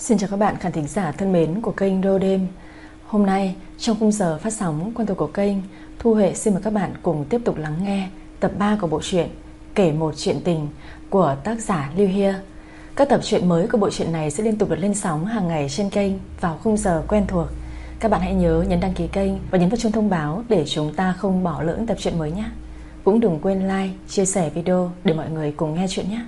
Xin chào các bạn khán thính giả thân mến của kênh Đô Đêm. Hôm nay trong khung giờ phát sóng quen thuộc của kênh Thu Huệ xin mời các bạn cùng tiếp tục lắng nghe tập 3 của bộ truyện Kể một chuyện tình của tác giả Lưu Hia. Các tập truyện mới của bộ truyện này sẽ liên tục được lên sóng hàng ngày trên kênh vào khung giờ quen thuộc. Các bạn hãy nhớ nhấn đăng ký kênh và nhấn vào chuông thông báo để chúng ta không bỏ lỡ những tập truyện mới nhé. Cũng đừng quên like, chia sẻ video để mọi người cùng nghe chuyện nhé.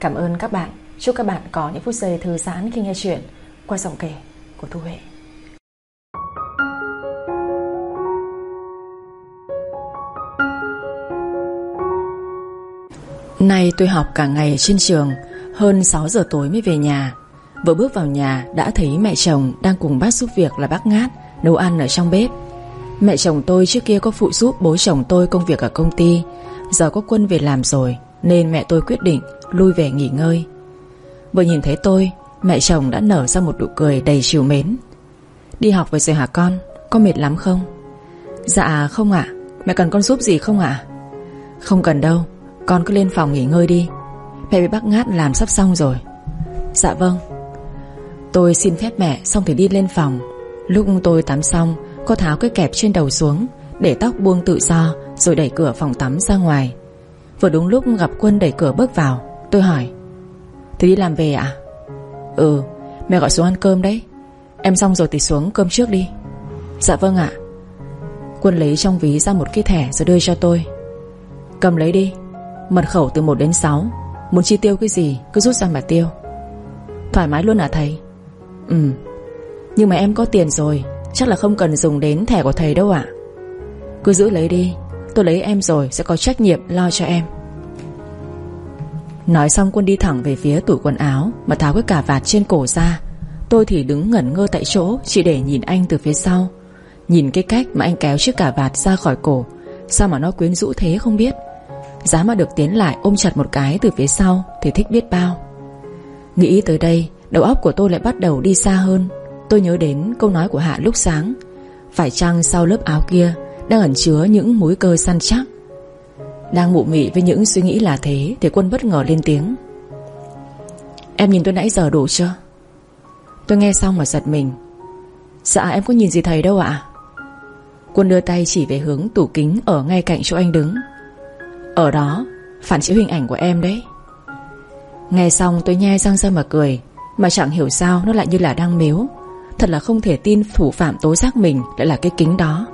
Cảm ơn các bạn. Chúc các bạn có những phút giây thư giãn khi nghe chuyện qua giọng kể của Thu Huệ. Nay tôi học cả ngày trên trường, Hơn 6 giờ tối mới về nhà. Vừa bước vào nhà, đã thấy mẹ chồng Đang cùng bác giúp việc là bác Ngát Nấu ăn ở trong bếp. Mẹ chồng tôi trước kia có phụ giúp bố chồng tôi công việc ở công ty. Giờ có quân về làm rồi, Nên mẹ tôi quyết định lui về nghỉ ngơi. Vừa nhìn thấy tôi, Mẹ chồng đã nở ra một nụ cười đầy chiều mến. Đi học về rồi hả con, Có mệt lắm không? Dạ không ạ. Mẹ cần con giúp gì không ạ? Không cần đâu, Con cứ lên phòng nghỉ ngơi đi. Mẹ bị bác ngát làm sắp xong rồi. Dạ vâng. Tôi xin phép mẹ xong thì đi lên phòng. Lúc tôi tắm xong, Cô tháo cái kẹp trên đầu xuống, Để tóc buông tự do, Rồi đẩy cửa phòng tắm ra ngoài. Vừa đúng lúc gặp Quân đẩy cửa bước vào, Tôi hỏi thì đi làm về ạ? À? Ừ mẹ gọi xuống ăn cơm đấy. Em xong rồi thì xuống cơm trước đi. Dạ vâng ạ. Quân lấy trong ví ra một cái thẻ rồi đưa cho tôi. Cầm lấy đi. Mật khẩu từ 1 đến 6 Muốn chi tiêu cái gì, cứ rút ra mà tiêu. Thoải mái luôn à thầy. Ừ. Nhưng mà em có tiền rồi. Chắc là không cần dùng đến thẻ của thầy đâu ạ. Cứ giữ lấy đi. Tôi lấy em rồi sẽ có trách nhiệm lo cho em. Nói xong quân đi thẳng về phía tủ quần áo, Mà tháo cái cà vạt trên cổ ra. Tôi thì đứng ngẩn ngơ tại chỗ, Chỉ để nhìn anh từ phía sau. Nhìn cái cách mà anh kéo chiếc cà vạt ra khỏi cổ, Sao mà nó quyến rũ thế không biết? Giá mà được tiến lại ôm chặt một cái từ phía sau Thì thích biết bao. Nghĩ tới đây, Đầu óc của tôi lại bắt đầu đi xa hơn. Tôi nhớ đến câu nói của Hạ lúc sáng, Phải chăng sau lớp áo kia Đang ẩn chứa những múi cơ săn chắc? Đang mụ mị với những suy nghĩ là thế Thì quân bất ngờ lên tiếng. Em nhìn tôi nãy giờ đủ chưa? Tôi nghe xong mà giật mình. Dạ em có nhìn gì thầy đâu ạ? Quân đưa tay chỉ về hướng tủ kính Ở ngay cạnh chỗ anh đứng. Ở đó, phản chiếu hình ảnh của em đấy. Nghe xong tôi nhe răng ra mà cười, Mà chẳng hiểu sao nó lại như là đang miếu. Thật là không thể tin thủ phạm tố giác mình Lại là cái kính đó.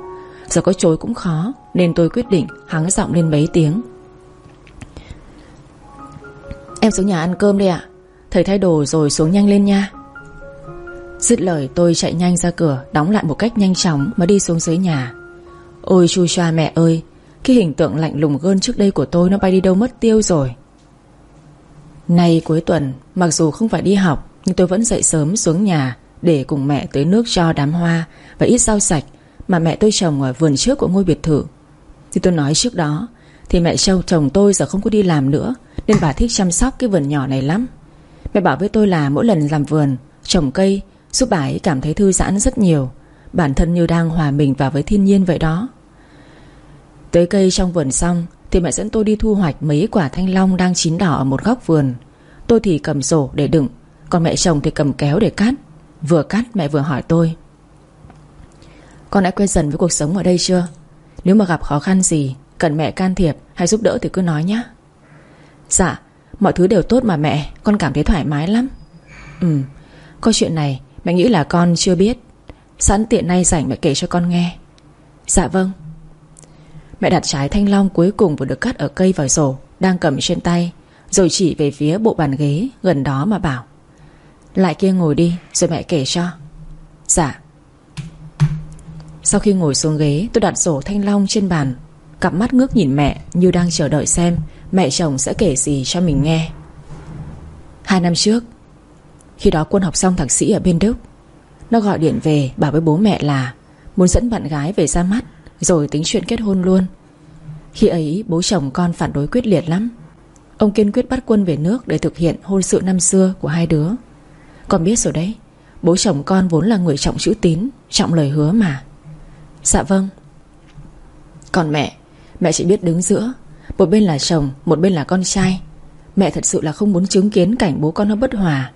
Giờ có chối cũng khó. Nên tôi quyết định hắng giọng lên mấy tiếng. Em xuống nhà ăn cơm đi ạ. Thầy thay đồ rồi xuống nhanh lên nha. Dứt lời, tôi chạy nhanh ra cửa, Đóng lại một cách nhanh chóng Mà đi xuống dưới nhà. Ôi chu choa mẹ ơi, Cái hình tượng lạnh lùng gơn trước đây của tôi Nó bay đi đâu mất tiêu rồi. Nay cuối tuần, Mặc dù không phải đi học, Nhưng tôi vẫn dậy sớm xuống nhà Để cùng mẹ tới nước cho đám hoa Và ít rau sạch mà mẹ tôi trồng ở vườn trước của ngôi biệt thự. Thì tôi nói trước đó, Thì mẹ châu, chồng tôi giờ không có đi làm nữa, Nên bà thích chăm sóc cái vườn nhỏ này lắm. Mẹ bảo với tôi là mỗi lần làm vườn, Trồng cây, Giúp bà ấy cảm thấy thư giãn rất nhiều. Bản thân như đang hòa mình vào với thiên nhiên vậy đó. Tới cây trong vườn xong, Thì mẹ dẫn tôi đi thu hoạch mấy quả thanh long đang chín đỏ ở một góc vườn. Tôi thì cầm rổ để đựng, Còn mẹ chồng thì cầm kéo để cắt. Vừa cắt mẹ vừa hỏi tôi, con đã quen dần với cuộc sống ở đây chưa? Nếu mà gặp khó khăn gì, Cần mẹ can thiệp hay giúp đỡ thì cứ nói nhé Dạ Mọi thứ đều tốt mà mẹ, Con cảm thấy thoải mái lắm. Ừ Có chuyện này, mẹ nghĩ là con chưa biết. Sẵn tiện nay rảnh mẹ kể cho con nghe. Dạ vâng. Mẹ đặt trái thanh long cuối cùng vừa được cắt ở cây vào rổ Đang cầm trên tay, Rồi chỉ về phía bộ bàn ghế gần đó mà bảo, Lại kia ngồi đi, Rồi mẹ kể cho. Dạ sau khi ngồi xuống ghế, tôi đặt sổ thanh long trên bàn. Cặp mắt ngước nhìn mẹ Như đang chờ đợi xem Mẹ chồng sẽ kể gì cho mình nghe. Hai năm trước, Khi đó quân học xong thạc sĩ ở bên Đức, Nó gọi điện về bảo với bố mẹ là Muốn dẫn bạn gái về ra mắt, Rồi tính chuyện kết hôn luôn. Khi ấy, bố chồng con phản đối quyết liệt lắm. Ông kiên quyết bắt quân về nước Để thực hiện hôn sự năm xưa của hai đứa. Con biết rồi đấy, Bố chồng con vốn là người trọng chữ tín, Trọng lời hứa mà. Dạ vâng. Còn mẹ Mẹ chỉ biết đứng giữa. Một bên là chồng, Một bên là con trai. Mẹ thật sự là không muốn chứng kiến cảnh bố con nó bất hòa.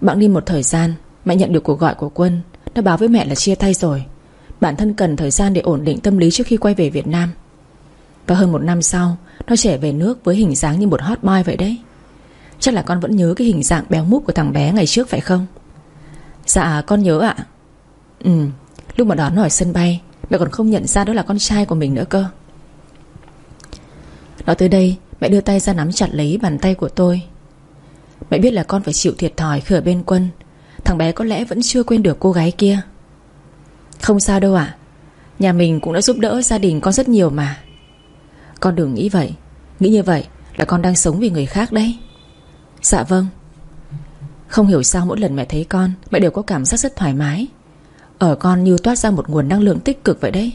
Bạn đi một thời gian, Mẹ nhận được cuộc gọi của Quân. Nó báo với mẹ là chia tay rồi. Bản thân cần thời gian để ổn định tâm lý trước khi quay về Việt Nam. Và hơn một năm sau, Nó trở về nước với hình dáng như một hot boy vậy đấy. Chắc là con vẫn nhớ cái hình dạng béo múp của thằng bé ngày trước phải không? Dạ con nhớ ạ. Ừ. Lúc mà đón hỏi sân bay, Mẹ còn không nhận ra đó là con trai của mình nữa cơ. Nói tới đây, Mẹ đưa tay ra nắm chặt lấy bàn tay của tôi. Mẹ biết là con phải chịu thiệt thòi khi ở bên quân. Thằng bé có lẽ vẫn chưa quên được cô gái kia. Không sao đâu ạ. Nhà mình cũng đã giúp đỡ gia đình con rất nhiều mà. Con đừng nghĩ vậy. Nghĩ như vậy là con đang sống vì người khác đấy. Dạ vâng. Không hiểu sao mỗi lần mẹ thấy con, Mẹ đều có cảm giác rất thoải mái. Ở con như toát ra một nguồn năng lượng tích cực vậy đấy.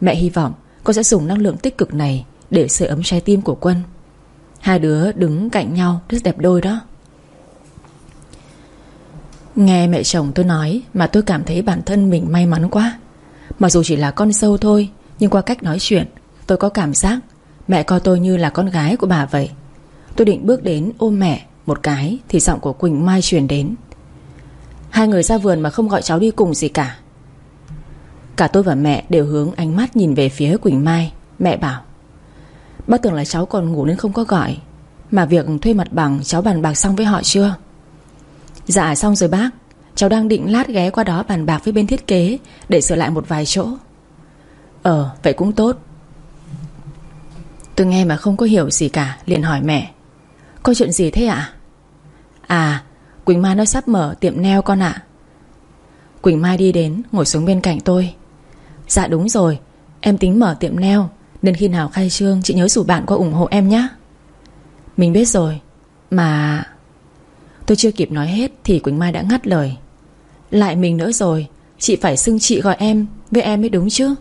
Mẹ hy vọng con sẽ dùng năng lượng tích cực này Để sưởi ấm trái tim của Quân. Hai đứa đứng cạnh nhau, Rất đẹp đôi đó. Nghe mẹ chồng tôi nói Mà tôi cảm thấy bản thân mình may mắn quá. Mặc dù chỉ là con sâu thôi, Nhưng qua cách nói chuyện, Tôi có cảm giác Mẹ coi tôi như là con gái của bà vậy. Tôi định bước đến ôm mẹ Một cái thì giọng của Quỳnh Mai truyền đến. Hai người ra vườn mà không gọi cháu đi cùng gì cả. Cả tôi và mẹ đều hướng ánh mắt nhìn về phía Quỳnh Mai. Mẹ bảo, Bác tưởng là cháu còn ngủ nên không có gọi, Mà việc thuê mặt bằng cháu bàn bạc xong với họ chưa? Dạ xong rồi bác. Cháu đang định lát ghé qua đó bàn bạc với bên thiết kế Để sửa lại một vài chỗ. Ờ vậy cũng tốt. Tôi nghe mà không có hiểu gì cả, liền hỏi mẹ, Có chuyện gì thế ạ? À Quỳnh Mai nó sắp mở tiệm neo con ạ. Quỳnh Mai đi đến, Ngồi xuống bên cạnh tôi. Dạ đúng rồi, Em tính mở tiệm neo Nên khi nào khai trương chị nhớ rủ bạn qua ủng hộ em nhé Mình biết rồi, Mà Tôi chưa kịp nói hết Thì Quỳnh Mai đã ngắt lời. Lại mình nữa rồi, Chị phải xưng chị gọi em, Với em mới đúng chứ.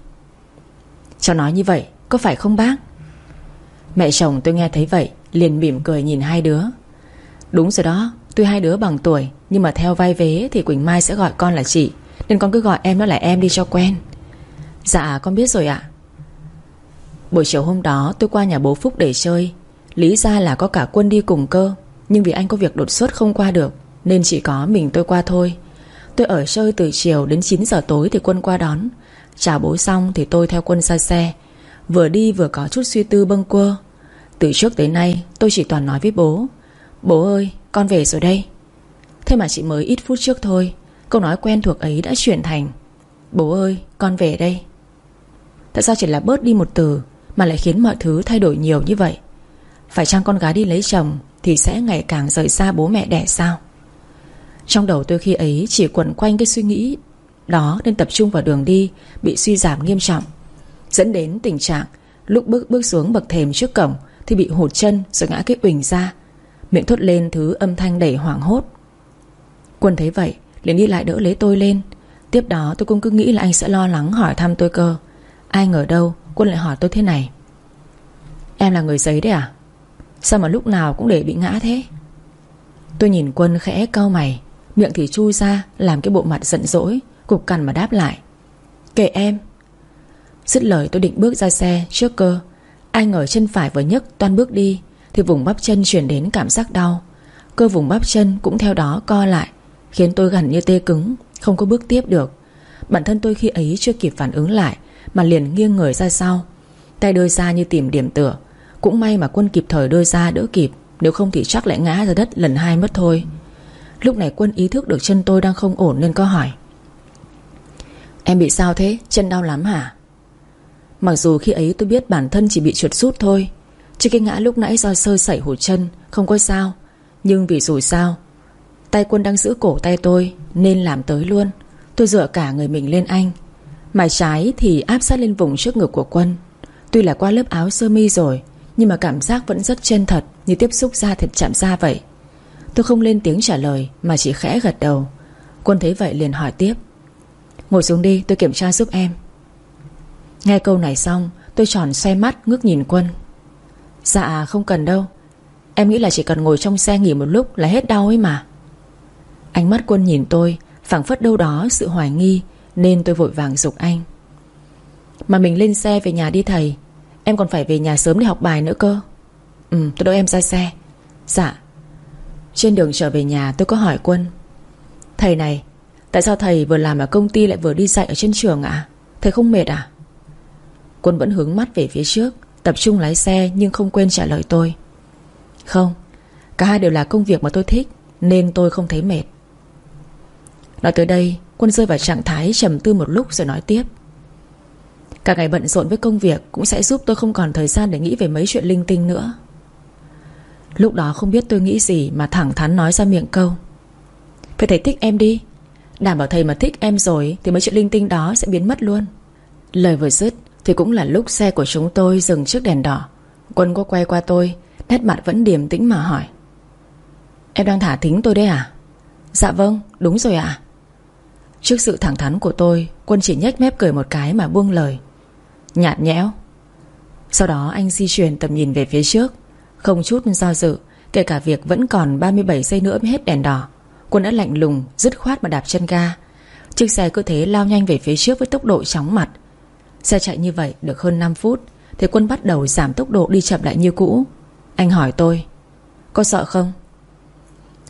Cháu nói như vậy, Có phải không bác? Mẹ chồng tôi nghe thấy vậy, Liền mỉm cười nhìn hai đứa. Đúng rồi đó Tuy hai đứa bằng tuổi, Nhưng mà theo vai vế Thì Quỳnh Mai sẽ gọi con là chị. Nên con cứ gọi em nó là em đi cho quen. Dạ con biết rồi ạ. Buổi chiều hôm đó, tôi qua nhà bố Phúc để chơi. Lý ra là có cả quân đi cùng cơ, Nhưng vì anh có việc đột xuất không qua được, Nên chỉ có mình tôi qua thôi. Tôi ở chơi từ chiều đến 9 giờ tối Thì quân qua đón. Chào bố xong thì tôi theo quân ra xe. Vừa đi vừa có chút suy tư bâng quơ. Từ trước tới nay, tôi chỉ toàn nói với bố. Bố ơi con về rồi đây. Thế mà chỉ mới ít phút trước thôi, Câu nói quen thuộc ấy đã chuyển thành, Bố ơi, con về đây. Tại sao chỉ là bớt đi một từ Mà lại khiến mọi thứ thay đổi nhiều như vậy? Phải chăng con gái đi lấy chồng Thì sẽ ngày càng rời xa bố mẹ đẻ sao? Trong đầu tôi khi ấy Chỉ quẩn quanh cái suy nghĩ Đó nên tập trung vào đường đi Bị suy giảm nghiêm trọng, Dẫn đến tình trạng Lúc bước bước xuống bậc thềm trước cổng Thì bị hụt chân rồi ngã cái uỳnh ra Miệng thốt lên thứ âm thanh đầy hoảng hốt. Quân thấy vậy, liền đi lại đỡ lấy tôi lên. Tiếp đó tôi cũng cứ nghĩ là anh sẽ lo lắng hỏi thăm tôi cơ. Ai ngờ đâu, Quân lại hỏi tôi thế này. Em là người giấy đấy à? Sao mà lúc nào cũng để bị ngã thế? Tôi nhìn Quân khẽ cau mày, Miệng thì chui ra, Làm cái bộ mặt giận dỗi, Cục cằn mà đáp lại. Kệ em. Dứt lời tôi định bước ra xe trước cơ. Ai ngờ chân phải vừa nhấc toan bước đi. Thì vùng bắp chân chuyển đến cảm giác đau. Cơ vùng bắp chân cũng theo đó co lại, Khiến tôi gần như tê cứng, Không có bước tiếp được. Bản thân tôi khi ấy chưa kịp phản ứng lại, Mà liền nghiêng người ra sau. Tay đưa ra như tìm điểm tựa, Cũng may mà quân kịp thời đưa ra đỡ kịp, Nếu không thì chắc lại ngã ra đất lần hai mất thôi. Lúc này quân ý thức được chân tôi đang không ổn nên có hỏi. Em bị sao thế? Chân đau lắm hả? Mặc dù khi ấy tôi biết bản thân chỉ bị trượt rút thôi Chứ cái ngã lúc nãy do sơ sẩy hụt chân, Không có sao. Nhưng vì rủi sao, Tay quân đang giữ cổ tay tôi Nên làm tới luôn. Tôi dựa cả người mình lên anh. Mài trái thì áp sát lên vùng trước ngực của quân. Tuy là qua lớp áo sơ mi rồi, Nhưng mà cảm giác vẫn rất chân thật Như tiếp xúc da thịt chạm da vậy. Tôi không lên tiếng trả lời, Mà chỉ khẽ gật đầu. Quân thấy vậy liền hỏi tiếp. Ngồi xuống đi, tôi kiểm tra giúp em. Nghe câu này xong, Tôi tròn xoay mắt ngước nhìn Quân. Dạ không cần đâu. Em nghĩ là chỉ cần ngồi trong xe nghỉ một lúc là hết đau ấy mà. Ánh mắt Quân nhìn tôi, phảng phất đâu đó sự hoài nghi, Nên tôi vội vàng dục anh. Mà mình lên xe về nhà đi thầy. Em còn phải về nhà sớm để học bài nữa cơ. Ừ tôi đợi em ra xe. Dạ. Trên đường trở về nhà, tôi có hỏi Quân. Thầy này, Tại sao thầy vừa làm ở công ty lại vừa đi dạy ở trên trường ạ? Thầy không mệt à? Quân vẫn hướng mắt về phía trước. Tập trung lái xe nhưng không quên trả lời tôi. Không, Cả hai đều là công việc mà tôi thích, Nên tôi không thấy mệt. Nói tới đây, Quân rơi vào trạng thái trầm tư một lúc rồi nói tiếp. Cả ngày bận rộn với công việc Cũng sẽ giúp tôi không còn thời gian để nghĩ về mấy chuyện linh tinh nữa. Lúc đó không biết tôi nghĩ gì Mà thẳng thắn nói ra miệng câu. Phải thầy thích em đi. Đảm bảo thầy mà thích em rồi Thì mấy chuyện linh tinh đó sẽ biến mất luôn. Lời vừa dứt thì cũng là lúc xe của chúng tôi dừng trước đèn đỏ. Quân có quay qua tôi, Nét mặt vẫn điềm tĩnh mà hỏi. Em đang thả thính tôi đấy à? Dạ vâng đúng rồi ạ. Trước sự thẳng thắn của tôi, Quân chỉ nhếch mép cười một cái mà buông lời. Nhạt nhẽo. Sau đó anh di chuyển tầm nhìn về phía trước. Không chút do dự, Kể cả việc vẫn còn 37 giây nữa mới hết đèn đỏ, Quân đã lạnh lùng, Dứt khoát mà đạp chân ga. Chiếc xe cứ thế lao nhanh về phía trước với tốc độ chóng mặt. Xe chạy như vậy được hơn 5 phút, Thì quân bắt đầu giảm tốc độ đi chậm lại như cũ. Anh hỏi tôi, Có sợ không?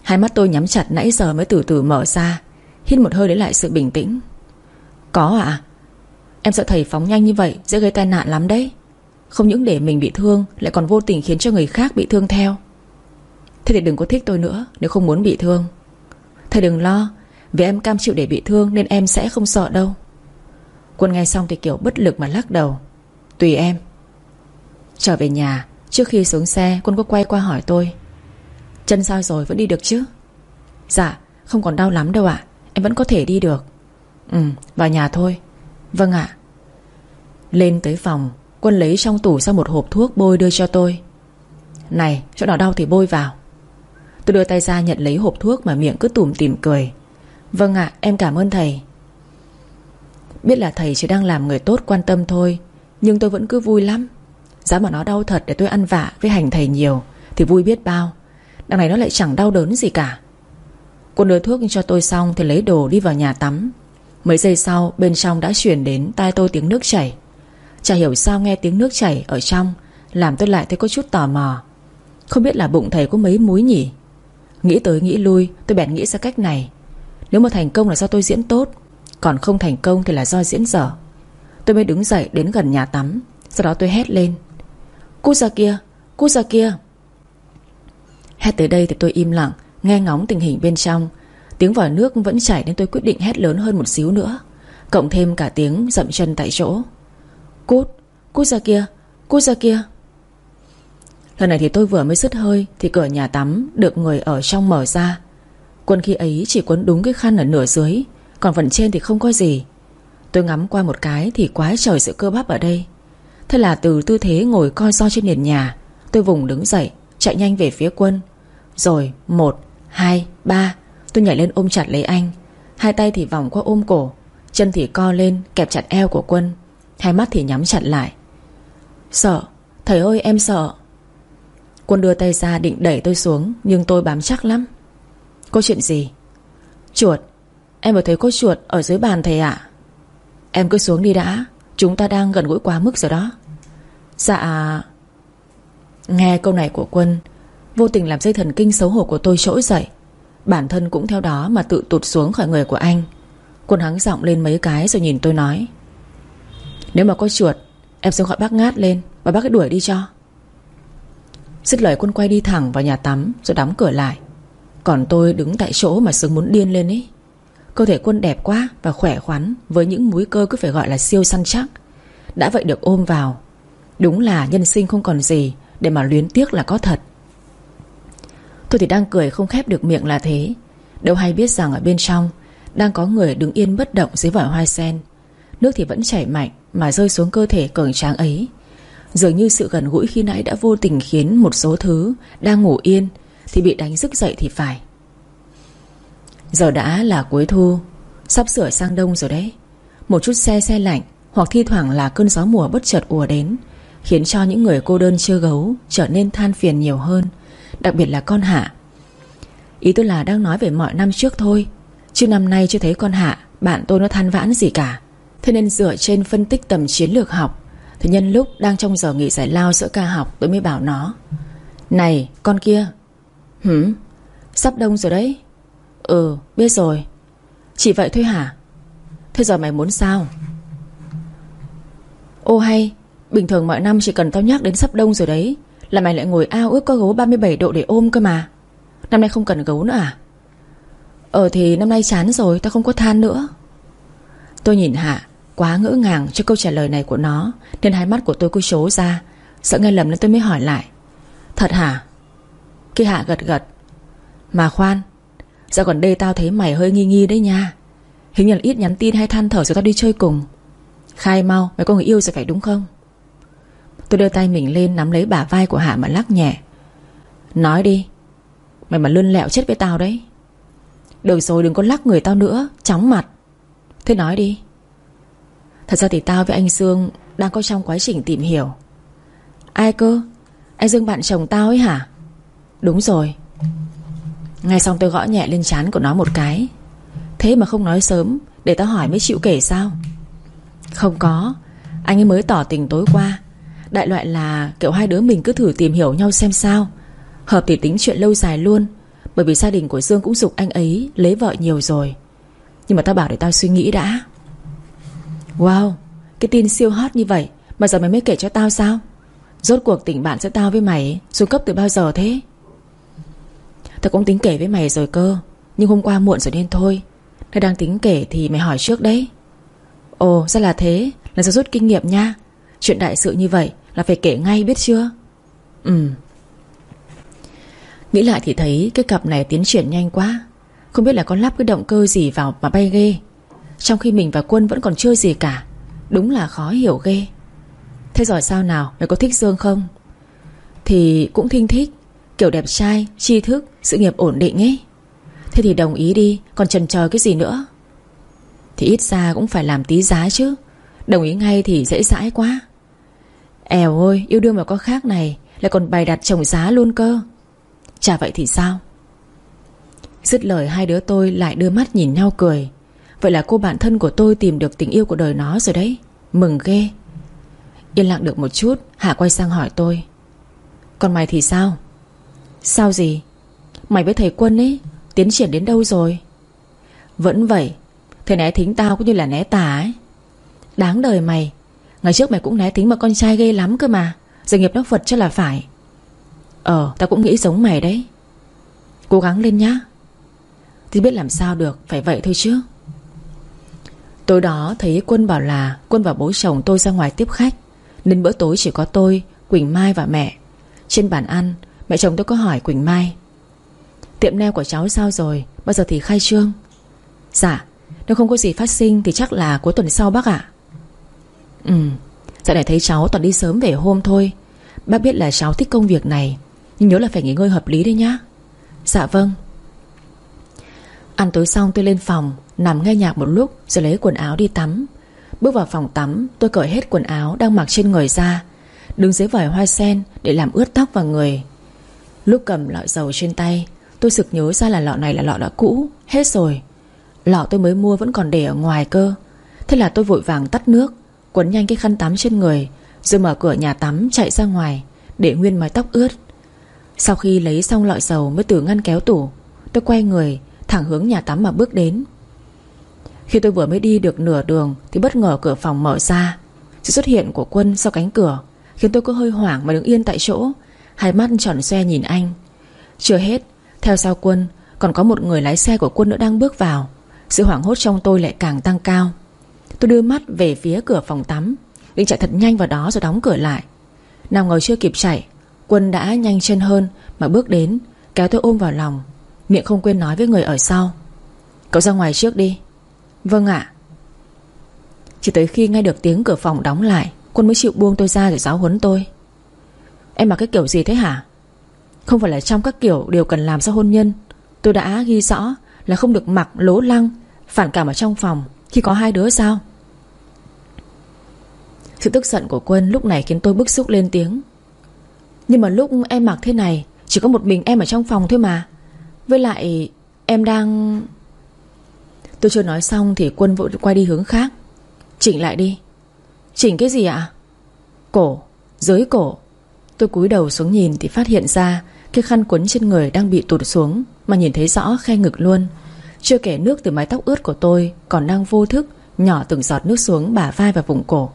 Hai mắt tôi nhắm chặt nãy giờ mới từ từ mở ra, Hít một hơi lấy lại sự bình tĩnh. Có ạ. Em sợ thầy phóng nhanh như vậy Dễ gây tai nạn lắm đấy. Không những để mình bị thương, Lại còn vô tình khiến cho người khác bị thương theo. Thế thì đừng có thích tôi nữa, Nếu không muốn bị thương. Thầy đừng lo, Vì em cam chịu để bị thương Nên em sẽ không sợ đâu. Quân nghe xong thì kiểu bất lực mà lắc đầu. Tùy em. Trở về nhà, Trước khi xuống xe, Quân có quay qua hỏi tôi. Chân sao rồi vẫn đi được chứ? Dạ không còn đau lắm đâu ạ. Em vẫn có thể đi được. Ừ vào nhà thôi. Vâng ạ. Lên tới phòng, Quân lấy trong tủ ra một hộp thuốc bôi đưa cho tôi. Này, chỗ nào đau thì bôi vào. Tôi đưa tay ra nhận lấy hộp thuốc Mà miệng cứ tủm tỉm cười. Vâng ạ, em cảm ơn thầy. Biết là thầy chỉ đang làm người tốt quan tâm thôi, Nhưng tôi vẫn cứ vui lắm. Giá mà nó đau thật để tôi ăn vạ với hành thầy nhiều, Thì vui biết bao. Đằng này nó lại chẳng đau đớn gì cả. Cô đưa thuốc cho tôi xong Thì lấy đồ đi vào nhà tắm. Mấy giây sau, bên trong đã chuyển đến tai tôi tiếng nước chảy. Chả hiểu sao nghe tiếng nước chảy ở trong Làm tôi lại thấy có chút tò mò. Không biết là bụng thầy có mấy múi nhỉ? Nghĩ tới nghĩ lui, Tôi bèn nghĩ ra cách này. Nếu mà thành công là do tôi diễn tốt còn không thành công thì là do diễn dở. Tôi mới đứng dậy đến gần nhà tắm. Sau đó tôi hét lên. Cút ra kia, cút ra kia. Hét tới đây thì tôi im lặng Nghe ngóng tình hình bên trong. Tiếng vòi nước vẫn chảy nên tôi quyết định hét lớn hơn một xíu nữa Cộng thêm cả tiếng dậm chân tại chỗ. Cút, cút ra kia, cút ra kia. Lần này thì tôi vừa mới sứt hơi Thì cửa nhà tắm được người ở trong mở ra. Quân khi ấy chỉ quấn đúng cái khăn ở nửa dưới. Còn phần trên thì không có gì. Tôi ngắm qua một cái thì quá trời sự cơ bắp ở đây. Thế là từ tư thế ngồi coi so trên nền nhà Tôi vùng đứng dậy Chạy nhanh về phía quân. Rồi một, hai, ba Tôi nhảy lên ôm chặt lấy anh. Hai tay thì vòng qua ôm cổ Chân thì co lên kẹp chặt eo của quân. Hai mắt thì nhắm chặt lại. Sợ, thầy ơi em sợ. Quân đưa tay ra định đẩy tôi xuống Nhưng tôi bám chắc lắm. Có chuyện gì? Chuột Em vừa thấy có chuột ở dưới bàn thầy ạ. Em cứ xuống đi đã. Chúng ta đang gần gũi quá mức rồi đó. Dạ. Nghe câu này của Quân, Vô tình làm dây thần kinh xấu hổ của tôi trỗi dậy. Bản thân cũng theo đó mà tự tụt xuống khỏi người của anh. Quân hắng giọng lên mấy cái rồi nhìn tôi nói. Nếu mà có chuột, Em sẽ gọi bác ngát lên Và bác ấy đuổi đi cho. Dứt lời quân quay đi thẳng vào nhà tắm Rồi đóng cửa lại. Còn tôi đứng tại chỗ mà sướng muốn điên lên ấy. Cơ thể quân đẹp quá và khỏe khoắn, Với những múi cơ cứ phải gọi là siêu săn chắc. Đã vậy được ôm vào. Đúng là nhân sinh không còn gì Để mà luyến tiếc là có thật. Tôi thì đang cười không khép được miệng là thế. Đâu hay biết rằng ở bên trong, Đang có người đứng yên bất động dưới vỏ hoa sen. Nước thì vẫn chảy mạnh Mà rơi xuống cơ thể cường tráng ấy. Dường như sự gần gũi khi nãy đã vô tình khiến Một số thứ đang ngủ yên Thì bị đánh thức dậy thì phải. Giờ đã là cuối thu, Sắp sửa sang đông rồi đấy. Một chút xe xe lạnh Hoặc thi thoảng là cơn gió mùa bất chợt ùa đến, Khiến cho những người cô đơn chưa gấu Trở nên than phiền nhiều hơn, Đặc biệt là con Hạ. Ý tôi là đang nói về mọi năm trước thôi, Chứ năm nay chưa thấy con Hạ, Bạn tôi nó than vãn gì cả. Thế nên dựa trên phân tích tầm chiến lược học Thì nhân lúc đang trong giờ nghỉ giải lao giữa ca học, Tôi mới bảo nó, Này, con kia Hửm Sắp đông rồi đấy. Ừ biết rồi. Chỉ vậy thôi hả? Thế giờ mày muốn sao? Ô hay, Bình thường mọi năm chỉ cần tao nhắc đến sắp đông rồi đấy, Là mày lại ngồi ao ước có gấu 37 độ để ôm cơ mà. Năm nay không cần gấu nữa à? Ờ thì năm nay chán rồi, Tao không có than nữa. Tôi nhìn Hạ, Quá ngỡ ngàng cho câu trả lời này của nó, Nên hai mắt của tôi cứ chố ra, Sợ nghe lầm nên tôi mới hỏi lại. Thật hả? Khi Hạ gật gật. Mà khoan Dạo còn đây tao thấy mày hơi nghi nghi đấy nha. Hình như là ít nhắn tin hay than thở rồi tao đi chơi cùng. Khai mau, Mày có người yêu rồi phải đúng không? Tôi đưa tay mình lên nắm lấy bả vai của Hạ mà lắc nhẹ. Nói đi, Mày mà lươn lẹo chết với tao đấy. Được rồi, đừng có lắc người tao nữa, Chóng mặt. Thế nói đi. Thật ra thì tao với anh Dương Đang có trong quá trình tìm hiểu. Ai cơ? Anh Dương bạn chồng tao ấy hả? Đúng rồi. Ngay xong tôi gõ nhẹ lên chán của nó một cái. Thế mà không nói sớm, Để tao hỏi mới chịu kể sao? Không có. Anh ấy mới tỏ tình tối qua. Đại loại là kiểu hai đứa mình cứ thử tìm hiểu nhau xem sao. Hợp thì tính chuyện lâu dài luôn, Bởi vì gia đình của Dương cũng dục anh ấy Lấy vợ nhiều rồi. Nhưng mà tao bảo để tao suy nghĩ đã. Wow, Cái tin siêu hot như vậy, Mà giờ mày mới kể cho tao sao? Rốt cuộc tình bạn giữa tao với mày Xuống cấp từ bao giờ thế? Tao cũng tính kể với mày rồi cơ, Nhưng hôm qua muộn rồi nên thôi. Nếu đang tính kể thì mày hỏi trước đấy. Ồ, ra là thế, Là do rút kinh nghiệm nha. Chuyện đại sự như vậy là phải kể ngay biết chưa? Ừ. Nghĩ lại thì thấy cái cặp này tiến triển nhanh quá. Không biết là có lắp cái động cơ gì vào mà bay ghê. Trong khi mình và Quân vẫn còn chưa gì cả, Đúng là khó hiểu ghê. Thế rồi sao nào, Mày có thích Dương không? Thì cũng thinh thích. Kiểu đẹp trai, tri thức, sự nghiệp ổn định ấy. Thế thì đồng ý đi Còn chần chờ cái gì nữa? Thì ít ra cũng phải làm tí giá chứ. Đồng ý ngay thì dễ dãi quá. Èo ơi yêu đương mà có khác này Lại còn bày đặt chồng giá luôn cơ. Chả vậy thì sao? Dứt lời hai đứa tôi lại đưa mắt nhìn nhau cười. Vậy là cô bạn thân của tôi tìm được tình yêu của đời nó rồi đấy. Mừng ghê. Yên lặng được một chút Hạ quay sang hỏi tôi. Còn mày thì sao? Sao gì? Mày với thầy quân ấy, Tiến triển đến đâu rồi? Vẫn vậy, Thầy né thính tao cũng như là né tả ấy. Đáng đời mày, Ngày trước mày cũng né thính mà con trai ghê lắm cơ mà Giờ nghiệp nó Phật cho là phải. Ờ tao cũng nghĩ giống mày đấy. Cố gắng lên nhá. Thì biết làm sao được, Phải vậy thôi chứ. Tối đó, thấy Quân bảo là Quân và bố chồng tôi ra ngoài tiếp khách, Nên bữa tối chỉ có tôi, Quỳnh Mai và mẹ. Trên bàn ăn Mẹ chồng tôi có hỏi Quỳnh Mai, Tiệm neo của cháu sao rồi? Bao giờ thì khai trương? Dạ Nếu không có gì phát sinh Thì chắc là cuối tuần sau bác ạ. Ừ Dạo này thấy cháu toàn đi sớm về hôm thôi. Bác biết là cháu thích công việc này, Nhưng nhớ là phải nghỉ ngơi hợp lý đấy nhá. Dạ vâng. Ăn tối xong tôi lên phòng, Nằm nghe nhạc một lúc rồi lấy quần áo đi tắm. Bước vào phòng tắm, Tôi cởi hết quần áo đang mặc trên người ra, Đứng dưới vòi hoa sen Để làm ướt tóc vào người. Lúc cầm lọ dầu trên tay, Tôi sực nhớ ra là lọ này là lọ đã cũ, Hết rồi. Lọ tôi mới mua vẫn còn để ở ngoài cơ. Thế là tôi vội vàng tắt nước, Quấn nhanh cái khăn tắm trên người, Rồi mở cửa nhà tắm chạy ra ngoài, Để nguyên mái tóc ướt. Sau khi lấy xong lọ dầu mới từ ngăn kéo tủ, Tôi quay người, Thẳng hướng nhà tắm mà bước đến. Khi tôi vừa mới đi được nửa đường Thì bất ngờ cửa phòng mở ra, Sự xuất hiện của quân sau cánh cửa, Khiến tôi có hơi hoảng mà đứng yên tại chỗ. Hai mắt tròn xoe nhìn anh. Chưa hết, Theo sau quân, Còn có một người lái xe của quân nữa đang bước vào. Sự hoảng hốt trong tôi lại càng tăng cao. Tôi đưa mắt về phía cửa phòng tắm, Định chạy thật nhanh vào đó rồi đóng cửa lại. Nào ngồi chưa kịp chạy, Quân đã nhanh chân hơn Mà bước đến, Kéo tôi ôm vào lòng, Miệng không quên nói với người ở sau. Cậu ra ngoài trước đi. Vâng ạ. Chỉ tới khi nghe được tiếng cửa phòng đóng lại, Quân mới chịu buông tôi ra để giáo huấn tôi. Em mặc cái kiểu gì thế hả? Không phải là trong các kiểu Đều cần làm sau hôn nhân. Tôi đã ghi rõ là không được mặc lố lăng Phản cảm ở trong phòng Khi có hai đứa sao? Sự tức giận của Quân lúc này khiến tôi bức xúc lên tiếng. Nhưng mà lúc em mặc thế này Chỉ có một mình em ở trong phòng thôi mà. Với lại em đang Tôi chưa nói xong Thì Quân vội quay đi hướng khác. Chỉnh lại đi. Chỉnh cái gì ạ? Cổ, dưới cổ. Tôi cúi đầu xuống nhìn thì phát hiện ra Cái khăn quấn trên người đang bị tụt xuống, Mà nhìn thấy rõ khe ngực luôn. Chưa kể nước từ mái tóc ướt của tôi Còn đang vô thức Nhỏ từng giọt nước xuống bả vai và vùng cổ.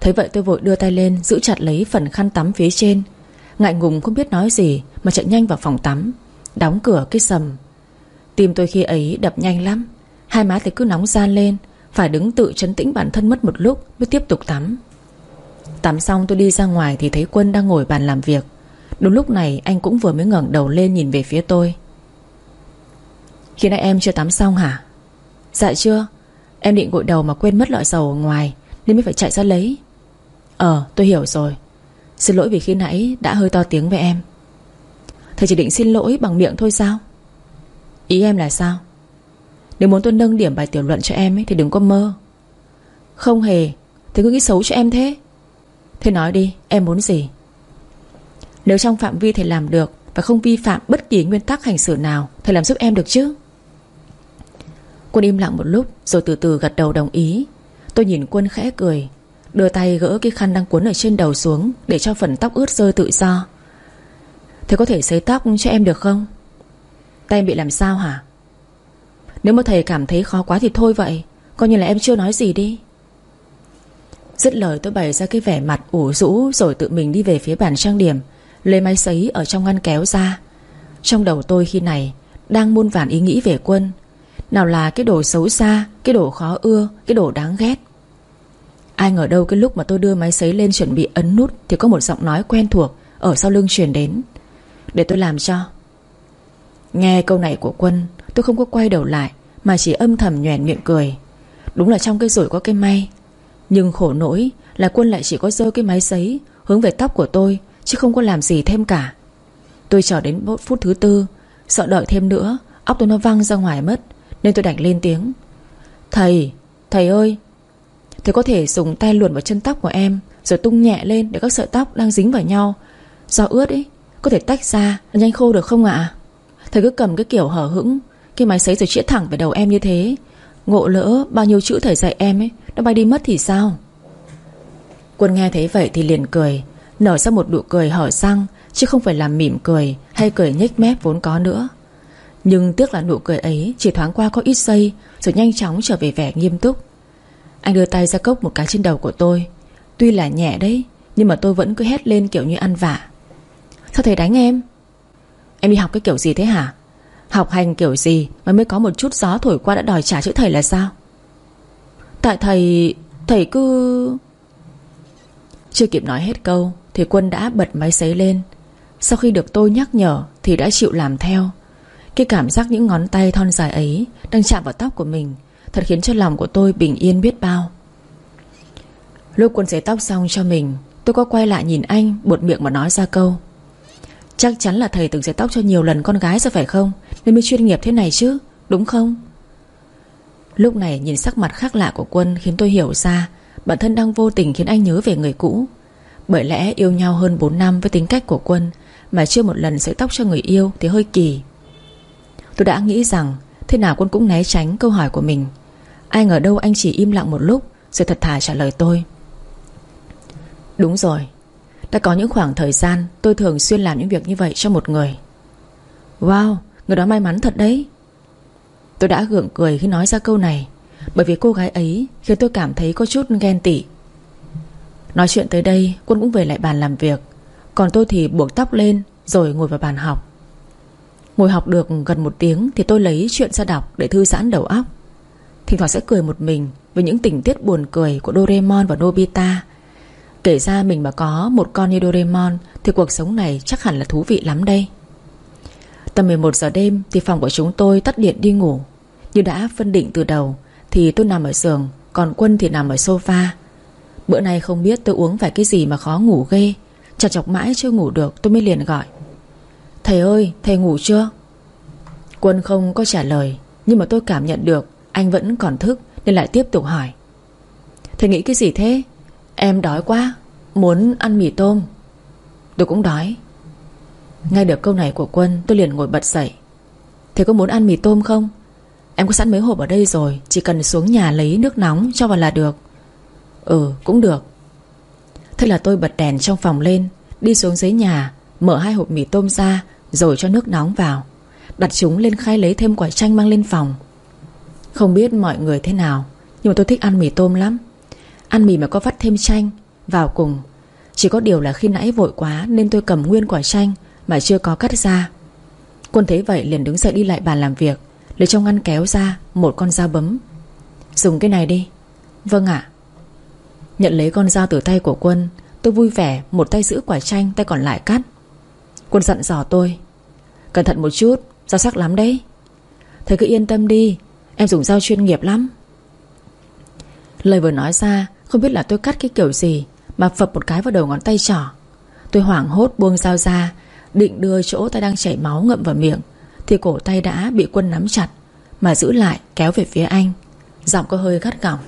Thấy vậy tôi vội đưa tay lên Giữ chặt lấy phần khăn tắm phía trên. Ngại ngùng không biết nói gì Mà chạy nhanh vào phòng tắm, Đóng cửa cái sầm. Tim tôi khi ấy đập nhanh lắm, Hai má thì cứ nóng gian lên, Phải đứng tự chấn tĩnh bản thân mất một lúc Mới tiếp tục tắm. Tắm xong tôi đi ra ngoài thì thấy Quân đang ngồi bàn làm việc. Đúng lúc này anh cũng vừa mới ngẩng đầu lên nhìn về phía tôi. Khi nãy em chưa tắm xong hả? Dạ chưa. Em định gội đầu mà quên mất lọ dầu ở ngoài Nên mới phải chạy ra lấy. Ờ tôi hiểu rồi. Xin lỗi vì khi nãy đã hơi to tiếng với em. Thầy chỉ định xin lỗi bằng miệng thôi sao? Ý em là sao? Nếu muốn tôi nâng điểm bài tiểu luận cho em ấy, Thì đừng có mơ. Không hề. Thầy cứ nghĩ xấu cho em thế. Thế nói đi, em muốn gì? Nếu trong phạm vi thầy làm được Và không vi phạm bất kỳ nguyên tắc hành xử nào Thầy làm giúp em được chứ? Quân im lặng một lúc, Rồi từ từ gật đầu đồng ý. Tôi nhìn Quân khẽ cười, Đưa tay gỡ cái khăn đang cuốn ở trên đầu xuống Để cho phần tóc ướt rơi tự do. Thầy có thể sấy tóc cho em được không? Tay em bị làm sao hả? Nếu mà thầy cảm thấy khó quá thì thôi vậy, Coi như là em chưa nói gì đi. Dứt lời tôi bày ra cái vẻ mặt ủ rũ Rồi tự mình đi về phía bàn trang điểm, Lấy máy sấy ở trong ngăn kéo ra. Trong đầu tôi khi này Đang muôn vàn ý nghĩ về quân. Nào là cái đồ xấu xa, Cái đồ khó ưa, Cái đồ đáng ghét. Ai ngờ đâu cái lúc mà tôi đưa máy sấy lên chuẩn bị ấn nút Thì có một giọng nói quen thuộc Ở sau lưng truyền đến. Để tôi làm cho. Nghe câu này của quân, Tôi không có quay đầu lại Mà chỉ âm thầm nhoèn miệng cười. Đúng là trong cái rủi có cái may nhưng khổ nỗi là quân lại chỉ có dơ cái máy sấy Hướng về tóc của tôi Chứ không có làm gì thêm cả. Tôi chờ đến phút thứ tư Sợ đợi thêm nữa Óc tôi nó văng ra ngoài mất Nên tôi đành lên tiếng. Thầy, thầy ơi Thầy có thể dùng tay luồn vào chân tóc của em Rồi tung nhẹ lên để các sợi tóc đang dính vào nhau. Do ướt ấy Có thể tách ra nhanh khô được không ạ? Thầy cứ cầm cái kiểu hở hững Cái máy sấy rồi chĩa thẳng về đầu em như thế. Ngộ lỡ, bao nhiêu chữ thầy dạy em ấy, Nó bay đi mất thì sao? Quân nghe thấy vậy thì liền cười, Nở ra một nụ cười hở răng Chứ không phải làm mỉm cười Hay cười nhếch mép vốn có nữa. Nhưng tiếc là nụ cười ấy Chỉ thoáng qua có ít giây, Rồi nhanh chóng trở về vẻ nghiêm túc. Anh đưa tay ra cốc một cái trên đầu của tôi. Tuy là nhẹ đấy, Nhưng mà tôi vẫn cứ hét lên kiểu như ăn vạ. Sao thầy đánh em? Em đi học cái kiểu gì thế hả? Học hành kiểu gì mà mới có một chút gió thổi qua đã đòi trả chữ thầy là sao? Tại thầy Thầy cứ Chưa kịp nói hết câu Thì quân đã bật máy sấy lên. Sau khi được tôi nhắc nhở Thì đã chịu làm theo. Cái cảm giác những ngón tay thon dài ấy Đang chạm vào tóc của mình Thật khiến cho lòng của tôi bình yên biết bao. Lúc quân sấy tóc xong cho mình, Tôi có quay lại nhìn anh Buột miệng mà nói ra câu Chắc chắn là thầy từng dạy tóc cho nhiều lần con gái rồi phải không? Nên mới chuyên nghiệp thế này chứ, Đúng không? Lúc này nhìn sắc mặt khác lạ của Quân Khiến tôi hiểu ra Bản thân đang vô tình khiến anh nhớ về người cũ. Bởi lẽ yêu nhau hơn 4 năm với tính cách của Quân Mà chưa một lần dạy tóc cho người yêu Thì hơi kỳ. Tôi đã nghĩ rằng Thế nào Quân cũng né tránh câu hỏi của mình. Ai ngờ đâu anh chỉ im lặng một lúc Rồi thật thà trả lời tôi. Đúng rồi đã có những khoảng thời gian Tôi thường xuyên làm những việc như vậy cho một người. Wow, Người đó may mắn thật đấy. Tôi đã gượng cười khi nói ra câu này, Bởi vì cô gái ấy khiến tôi cảm thấy có chút ghen tị. Nói chuyện tới đây, Quân cũng về lại bàn làm việc, Còn tôi thì buộc tóc lên Rồi ngồi vào bàn học. Ngồi học được gần một tiếng Thì tôi lấy chuyện ra đọc để thư giãn đầu óc. Thỉnh thoảng sẽ cười một mình Với những tình tiết buồn cười của Doraemon và Nobita. Kể ra mình mà có một con như Doraemon Thì cuộc sống này chắc hẳn là thú vị lắm đây. Tầm 11 giờ đêm Thì phòng của chúng tôi tắt điện đi ngủ. Như đã phân định từ đầu Thì tôi nằm ở giường, Còn Quân thì nằm ở sofa. Bữa nay không biết tôi uống phải cái gì mà khó ngủ ghê. Chặt chọc mãi chưa ngủ được Tôi mới liền gọi. Thầy ơi, thầy ngủ chưa? Quân không có trả lời, Nhưng mà tôi cảm nhận được Anh vẫn còn thức Nên lại tiếp tục hỏi. Thầy nghĩ cái gì thế? Em đói quá, Muốn ăn mì tôm. Tôi cũng đói. Nghe được câu này của Quân, tôi liền ngồi bật dậy. Thế có muốn ăn mì tôm không? Em có sẵn mấy hộp ở đây rồi, Chỉ cần xuống nhà lấy nước nóng cho vào là được. Ừ cũng được. Thế là tôi bật đèn trong phòng lên, Đi xuống dưới nhà, Mở hai hộp mì tôm ra, Rồi cho nước nóng vào. Đặt chúng lên khay lấy thêm quả chanh mang lên phòng. Không biết mọi người thế nào, Nhưng mà tôi thích ăn mì tôm lắm. Ăn mì mà có vắt thêm chanh. Vào cùng. Chỉ có điều là khi nãy vội quá Nên tôi cầm nguyên quả chanh Mà chưa có cắt ra. Quân thấy vậy liền đứng dậy đi lại bàn làm việc, Lấy trong ngăn kéo ra Một con dao bấm. Dùng cái này đi. Vâng ạ. Nhận lấy con dao từ tay của quân, Tôi vui vẻ một tay giữ quả chanh Tay còn lại cắt. Quân dặn dò tôi, Cẩn thận một chút, Dao sắc lắm đấy. Thầy cứ yên tâm đi, Em dùng dao chuyên nghiệp lắm. Lời vừa nói ra không biết là tôi cắt cái kiểu gì Mà phập một cái vào đầu ngón tay trỏ. Tôi hoảng hốt buông dao ra, Định đưa chỗ tay đang chảy máu ngậm vào miệng, Thì cổ tay đã bị quân nắm chặt, Mà giữ lại kéo về phía anh. Giọng có hơi gắt gỏng.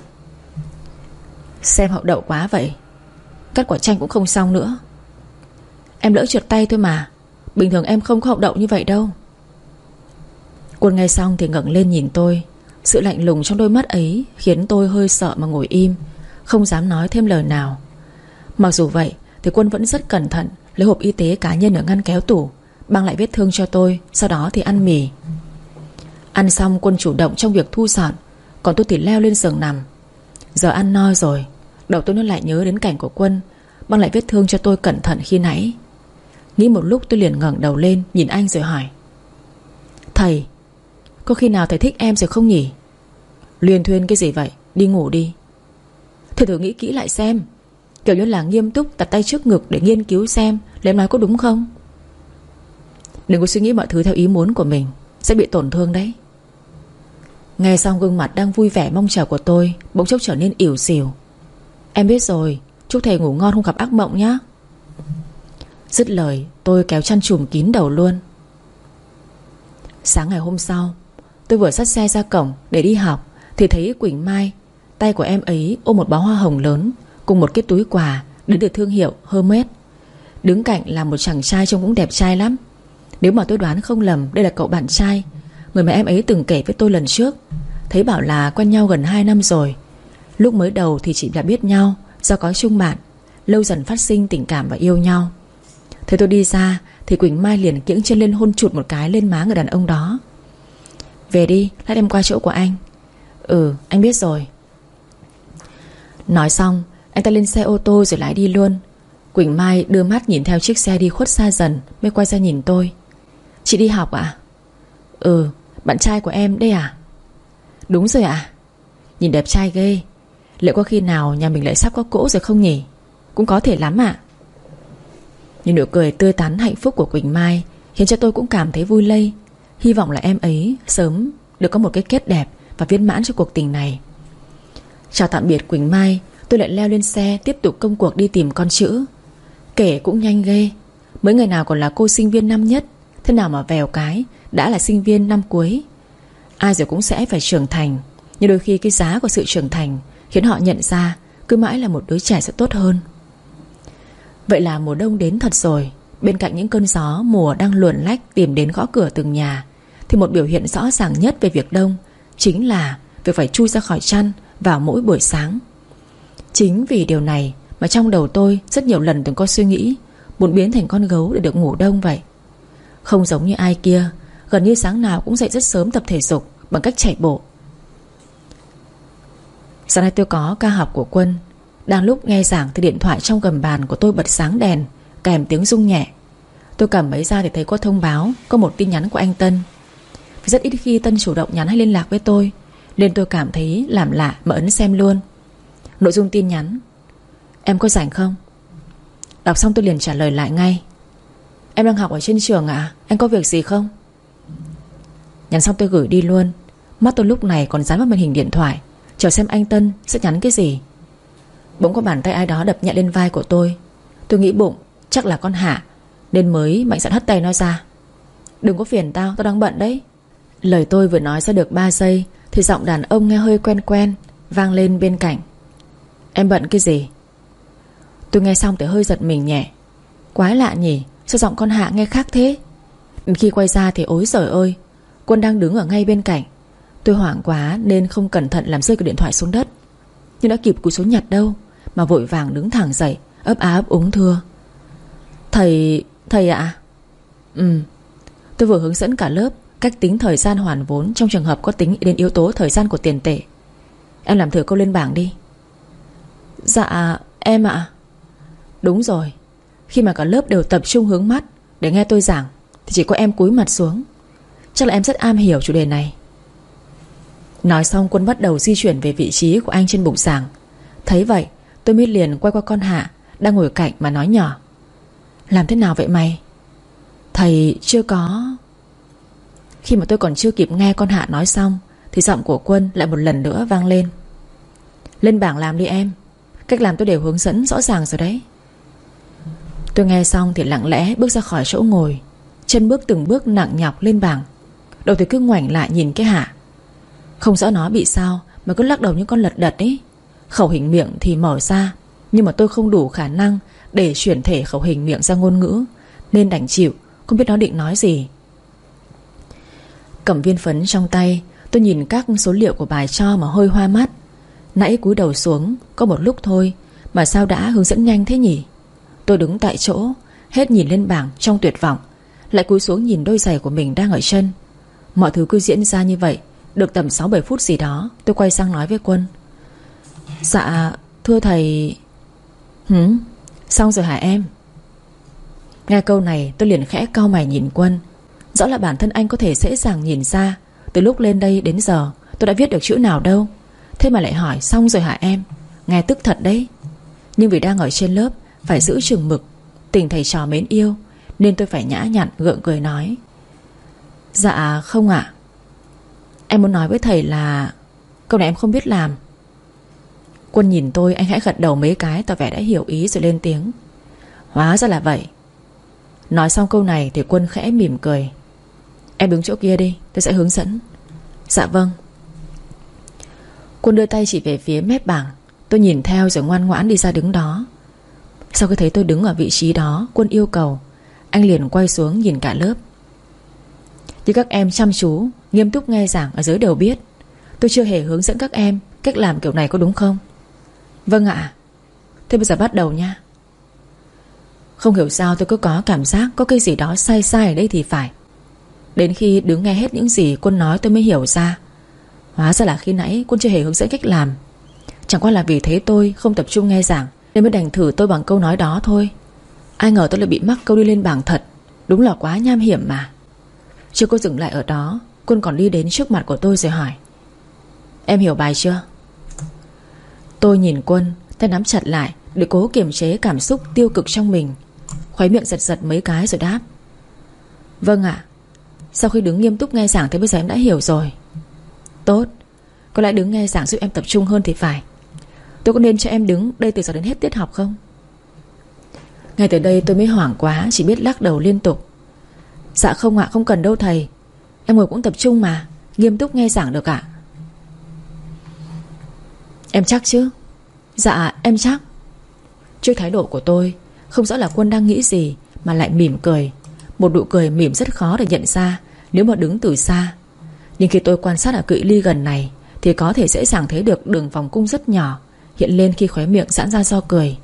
Xem hậu đậu quá vậy Cắt quả chanh cũng không xong nữa. Em lỡ trượt tay thôi mà, Bình thường em không có hậu đậu như vậy đâu. Quân nghe xong thì ngẩng lên nhìn tôi, Sự lạnh lùng trong đôi mắt ấy Khiến tôi hơi sợ mà ngồi im. Không dám nói thêm lời nào. Mặc dù vậy, thì Quân vẫn rất cẩn thận Lấy hộp y tế cá nhân ở ngăn kéo tủ Băng lại vết thương cho tôi, Sau đó thì ăn mì. Ăn xong, Quân chủ động trong việc thu dọn, Còn tôi thì leo lên giường nằm. Giờ ăn no rồi, Đầu tôi nó lại nhớ đến cảnh của Quân Băng lại vết thương cho tôi cẩn thận khi nãy. Nghĩ một lúc tôi liền ngẩng đầu lên, Nhìn anh rồi hỏi. Thầy, Có khi nào thầy thích em rồi không nhỉ? Luyên thuyên cái gì vậy? Đi ngủ đi thử thử nghĩ kỹ lại xem. Kiểu như là nghiêm túc đặt tay trước ngực để nghiên cứu xem Là em nói có đúng không? Đừng có suy nghĩ mọi thứ theo ý muốn của mình, Sẽ bị tổn thương đấy. Nghe xong gương mặt đang vui vẻ mong chờ của tôi, Bỗng chốc trở nên ỉu xìu. Em biết rồi, Chúc thầy ngủ ngon không gặp ác mộng nhé Dứt lời, tôi kéo chăn trùm kín đầu luôn. Sáng ngày hôm sau, Tôi vừa dắt xe ra cổng để đi học, Thì thấy Quỳnh Mai Tay của em ấy ôm một bó hoa hồng lớn Cùng một cái túi quà Đến từ thương hiệu Hermes. Đứng cạnh là một chàng trai trông cũng đẹp trai lắm. Nếu mà tôi đoán không lầm, Đây là cậu bạn trai, Người mà em ấy từng kể với tôi lần trước. Thấy bảo là quen nhau gần 2 năm rồi. Lúc mới đầu thì chỉ là biết nhau, Do có chung bạn, Lâu dần phát sinh tình cảm và yêu nhau. Thấy tôi đi ra Thì Quỳnh Mai liền kiễng chân lên hôn chụt một cái lên má người đàn ông đó. Về đi, Lát em qua chỗ của anh. Ừ anh biết rồi. Nói xong, Anh ta lên xe ô tô rồi lái đi luôn. Quỳnh Mai đưa mắt nhìn theo chiếc xe đi khuất xa dần Mới quay ra nhìn tôi. Chị đi học ạ? À? Ừ bạn trai của em đây à Đúng rồi ạ. À? Nhìn đẹp trai ghê. Liệu có khi nào nhà mình lại sắp có cỗ rồi không nhỉ? Cũng có thể lắm ạ. Nhưng nụ cười tươi tắn hạnh phúc của Quỳnh Mai Khiến cho tôi cũng cảm thấy vui lây. Hy vọng là em ấy sớm Được có một cái kết đẹp Và viên mãn cho cuộc tình này. Chào tạm biệt Quỳnh Mai, Tôi lại leo lên xe tiếp tục công cuộc đi tìm con chữ. Kể cũng nhanh ghê. Mới ngày nào còn là cô sinh viên năm nhất, Thế nào mà vèo cái, Đã là sinh viên năm cuối. Ai rồi cũng sẽ phải trưởng thành, Nhưng đôi khi cái giá của sự trưởng thành Khiến họ nhận ra Cứ mãi là một đứa trẻ sẽ tốt hơn. Vậy là mùa đông đến thật rồi, Bên cạnh những cơn gió, mùa đang luồn lách Tìm đến gõ cửa từng nhà, Thì một biểu hiện rõ ràng nhất về việc đông Chính là việc phải chui ra khỏi chăn vào mỗi buổi sáng. Chính vì điều này Mà trong đầu tôi rất nhiều lần từng có suy nghĩ, Muốn biến thành con gấu để được ngủ đông vậy. Không giống như ai kia, Gần như sáng nào cũng dậy rất sớm tập thể dục Bằng cách chạy bộ. Sáng nay tôi có ca học của quân, Đang lúc nghe giảng thì điện thoại trong gầm bàn của tôi bật sáng đèn, Kèm tiếng rung nhẹ. Tôi cầm máy ra thì thấy có thông báo, Có một tin nhắn của anh Tân. Rất ít khi Tân chủ động nhắn hay liên lạc với tôi nên tôi cảm thấy làm lạ mà ấn xem luôn. Nội dung tin nhắn. Em có rảnh không? Đọc xong tôi liền trả lời lại ngay. Em đang học ở trên trường ạ. Anh có việc gì không? Nhắn xong tôi gửi đi luôn. Mắt tôi lúc này còn dán vào màn hình điện thoại. Chờ xem anh Tân sẽ nhắn cái gì. Bỗng có bàn tay ai đó đập nhẹ lên vai của tôi. Tôi nghĩ bụng Chắc là con Hạ Nên mới mạnh dạn hất tay nó ra. Đừng có phiền tao, tao đang bận đấy. Lời tôi vừa nói ra được 3 giây thì giọng đàn ông nghe hơi quen quen, Vang lên bên cạnh. Em bận cái gì? Tôi nghe xong thì hơi giật mình nhẹ. Quái lạ nhỉ, Sao giọng con Hạ nghe khác thế? Khi quay ra thì ối giời ơi, Quân đang đứng ở ngay bên cạnh. Tôi hoảng quá nên không cẩn thận làm rơi cái điện thoại xuống đất. Nhưng đã kịp cúi xuống nhặt đâu, Mà vội vàng đứng thẳng dậy, ấp á ấp úng thưa. Thầy... thầy ạ? À? Ừ Tôi vừa hướng dẫn cả lớp Cách tính thời gian hoàn vốn Trong trường hợp có tính đến yếu tố thời gian của tiền tệ. Em làm thử câu lên bảng đi. Dạ em ạ. Đúng rồi. Khi mà cả lớp đều tập trung hướng mắt Để nghe tôi giảng, Thì chỉ có em cúi mặt xuống. Chắc là em rất am hiểu chủ đề này. Nói xong, quân bắt đầu di chuyển về vị trí của anh trên bục giảng. Thấy vậy, tôi mới liền quay qua con Hạ Đang ngồi cạnh mà nói nhỏ. Làm thế nào vậy mày? Thầy chưa có. Khi mà tôi còn chưa kịp nghe con Hạ nói xong, Thì giọng của quân lại một lần nữa vang lên. Lên bảng làm đi em. Cách làm tôi đều hướng dẫn rõ ràng rồi đấy. Tôi nghe xong thì lặng lẽ bước ra khỏi chỗ ngồi, Chân bước từng bước nặng nhọc lên bảng. Đầu thì cứ ngoảnh lại nhìn cái Hạ. Không rõ nó bị sao Mà cứ lắc đầu như con lật đật ấy Khẩu hình miệng thì mở ra, Nhưng mà tôi không đủ khả năng Để chuyển thể khẩu hình miệng ra ngôn ngữ, Nên đành chịu, Không biết nó định nói gì. Cầm viên phấn trong tay, Tôi nhìn các số liệu của bài cho mà hơi hoa mắt. Nãy cúi đầu xuống, Có một lúc thôi, Mà sao đã hướng dẫn nhanh thế nhỉ? Tôi đứng tại chỗ, Hết nhìn lên bảng trong tuyệt vọng, Lại cúi xuống nhìn đôi giày của mình đang ở chân. Mọi thứ cứ diễn ra như vậy, Được tầm 6-7 phút gì đó, Tôi quay sang nói với Quân. Dạ thưa thầy. Hử? Xong rồi hả em? Nghe câu này, tôi liền khẽ cau mày nhìn Quân. Rõ là bản thân anh có thể dễ dàng nhìn ra. Từ lúc lên đây đến giờ, Tôi đã viết được chữ nào đâu. Thế mà lại hỏi, xong rồi hả em? Nghe tức thật đấy. Nhưng vì đang ở trên lớp, Phải giữ chừng mực. Tình thầy trò mến yêu, Nên tôi phải nhã nhặn, gượng cười nói. Dạ không ạ. Em muốn nói với thầy là, Câu này em không biết làm. Quân nhìn tôi, anh hãy gật đầu mấy cái, Tỏ vẻ đã hiểu ý rồi lên tiếng. Hóa ra là vậy. Nói xong câu này thì Quân khẽ mỉm cười. Em đứng chỗ kia đi, Tôi sẽ hướng dẫn. Dạ vâng. Quân đưa tay chỉ về phía mép bảng. Tôi nhìn theo rồi ngoan ngoãn đi ra đứng đó. Sau khi thấy tôi đứng ở vị trí đó, Quân yêu cầu. Anh liền quay xuống nhìn cả lớp. Như các em chăm chú, Nghiêm túc nghe giảng ở dưới đều biết. Tôi chưa hề hướng dẫn các em Cách làm kiểu này có đúng không? Vâng ạ. Thế bây giờ bắt đầu nha. Không hiểu sao tôi cứ có cảm giác Có cái gì đó sai sai ở đây thì phải. Đến khi đứng nghe hết những gì quân nói tôi mới hiểu ra. Hóa ra là khi nãy quân chưa hề hướng dẫn cách làm. Chẳng qua là vì thế tôi không tập trung nghe giảng, Nên mới đành thử tôi bằng câu nói đó thôi. Ai ngờ tôi lại bị mắc câu đi lên bảng thật. Đúng là quá nham hiểm mà. Chưa có dừng lại ở đó, Quân còn đi đến trước mặt của tôi rồi hỏi. Em hiểu bài chưa? Tôi nhìn quân, Tay nắm chặt lại Để cố kiềm chế cảm xúc tiêu cực trong mình. Khói miệng giật giật mấy cái rồi đáp. Vâng ạ sau khi đứng nghiêm túc nghe giảng Thì bây giờ em đã hiểu rồi. Tốt. Có lẽ đứng nghe giảng giúp em tập trung hơn thì phải. Tôi có nên cho em đứng đây từ giờ đến hết tiết học không? Ngay từ đây tôi mới hoảng quá, Chỉ biết lắc đầu liên tục. Dạ không ạ, không cần đâu thầy. Em ngồi cũng tập trung mà. Nghiêm túc nghe giảng được ạ. Em chắc chứ? Dạ em chắc. Trước thái độ của tôi, Không rõ là Quân đang nghĩ gì Mà lại mỉm cười. Một nụ cười mỉm rất khó để nhận ra, Nếu mà đứng từ xa. Nhưng khi tôi quan sát ở cự ly gần này, Thì có thể dễ dàng thấy được đường vòng cung rất nhỏ, Hiện lên khi khóe miệng giãn ra do cười.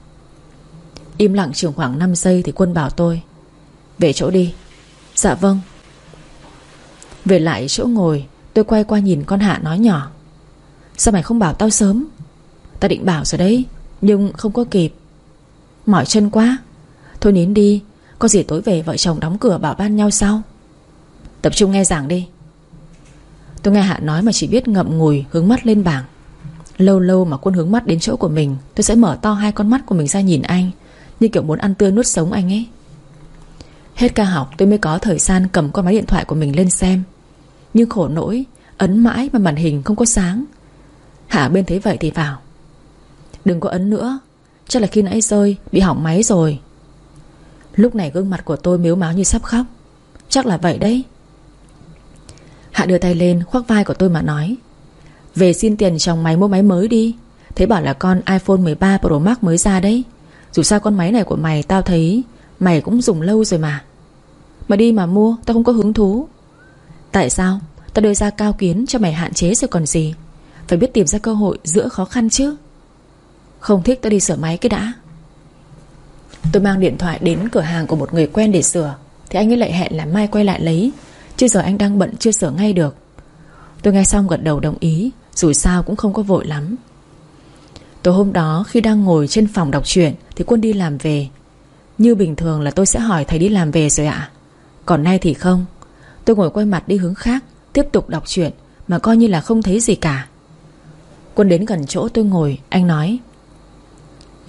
Im lặng chừng khoảng 5 giây Thì Quân bảo tôi, Về chỗ đi. Dạ vâng. Về lại chỗ ngồi, Tôi quay qua nhìn con Hạ nói nhỏ, Sao mày không bảo tao sớm? Ta định bảo rồi đấy, Nhưng không có kịp. Mỏi chân quá. Thôi nín đi có gì tối về vợ chồng đóng cửa bảo ban nhau sau Tập trung nghe giảng đi. Tôi nghe Hạ nói mà chỉ biết ngậm ngùi, Hướng mắt lên bảng. Lâu lâu mà quân hướng mắt đến chỗ của mình, Tôi sẽ mở to hai con mắt của mình ra nhìn anh, Như kiểu muốn ăn tươi nuốt sống anh ấy. Hết ca học, tôi mới có thời gian cầm con máy điện thoại của mình lên xem. Nhưng khổ nỗi, Ấn mãi mà màn hình không có sáng. Hạ bên thấy vậy thì vào Đừng có ấn nữa, Chắc là khi nãy rơi, bị hỏng máy rồi. Lúc này gương mặt của tôi miếu máu như sắp khóc. Chắc là vậy đấy. Hạ đưa tay lên, khoác vai của tôi mà nói, Về xin tiền chồng mày mua máy mới đi. Thế bảo là con iPhone 13 Pro Max mới ra đấy. Dù sao con máy này của mày Tao thấy mày cũng dùng lâu rồi mà. Mà đi mà mua, Tao không có hứng thú. Tại sao? Tao đưa ra cao kiến cho mày hạn chế rồi còn gì? Phải biết tìm ra cơ hội giữa khó khăn chứ. Không thích tao đi sửa máy cái đã. Tôi mang điện thoại đến cửa hàng của một người quen để sửa. Thì anh ấy lại hẹn là mai quay lại lấy. Chứ giờ anh đang bận chưa sửa ngay được. Tôi nghe xong gật đầu đồng ý. Dù sao cũng không có vội lắm. Tối hôm đó, khi đang ngồi trên phòng đọc truyện, Thì Quân đi làm về. Như bình thường là tôi sẽ hỏi thầy đi làm về rồi ạ. Còn nay thì không. Tôi ngồi quay mặt đi hướng khác, Tiếp tục đọc truyện, Mà coi như là không thấy gì cả. Quân đến gần chỗ tôi ngồi, Anh nói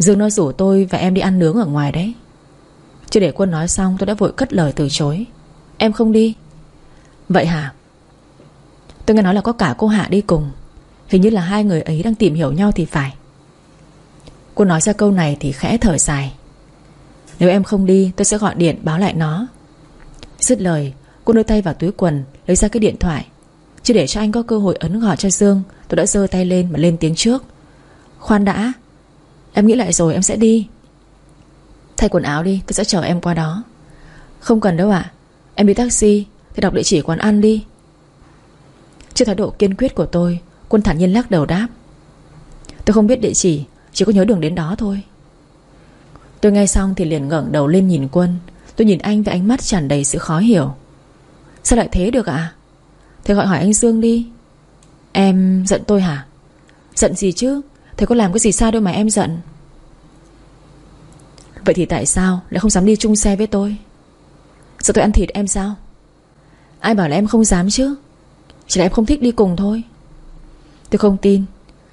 Dương nó rủ tôi và em đi ăn nướng ở ngoài đấy. Chưa để Quân nói xong, tôi đã vội cất lời từ chối. Em không đi. Vậy hả? Tôi nghe nói là có cả cô Hạ đi cùng. Hình như là hai người ấy đang tìm hiểu nhau thì phải. Cô nói ra câu này thì khẽ thở dài. Nếu em không đi, tôi sẽ gọi điện báo lại nó. Dứt lời Cô đưa tay vào túi quần, Lấy ra cái điện thoại. Chứ để cho anh có cơ hội ấn gọi cho Dương, Tôi đã giơ tay lên mà lên tiếng trước. Khoan đã. Em nghĩ lại rồi, em sẽ đi. Thay quần áo đi, tôi sẽ chờ em qua đó. Không cần đâu ạ. Em đi taxi Thì đọc địa chỉ quán ăn đi. Trước thái độ kiên quyết của tôi, Quân thản nhiên lắc đầu đáp. Tôi không biết địa chỉ Chỉ có nhớ đường đến đó thôi. Tôi nghe xong thì liền ngẩng đầu lên nhìn Quân. Tôi nhìn anh với ánh mắt tràn đầy sự khó hiểu. Sao lại thế được ạ? À? Thế gọi hỏi anh Dương đi. Em giận tôi hả? Giận gì chứ? Thế có làm cái gì sai đâu mà em giận. Vậy thì tại sao lại không dám đi chung xe với tôi? Sợ tôi ăn thịt em sao? Ai bảo là em không dám chứ? Chỉ là em không thích đi cùng thôi. Tôi không tin.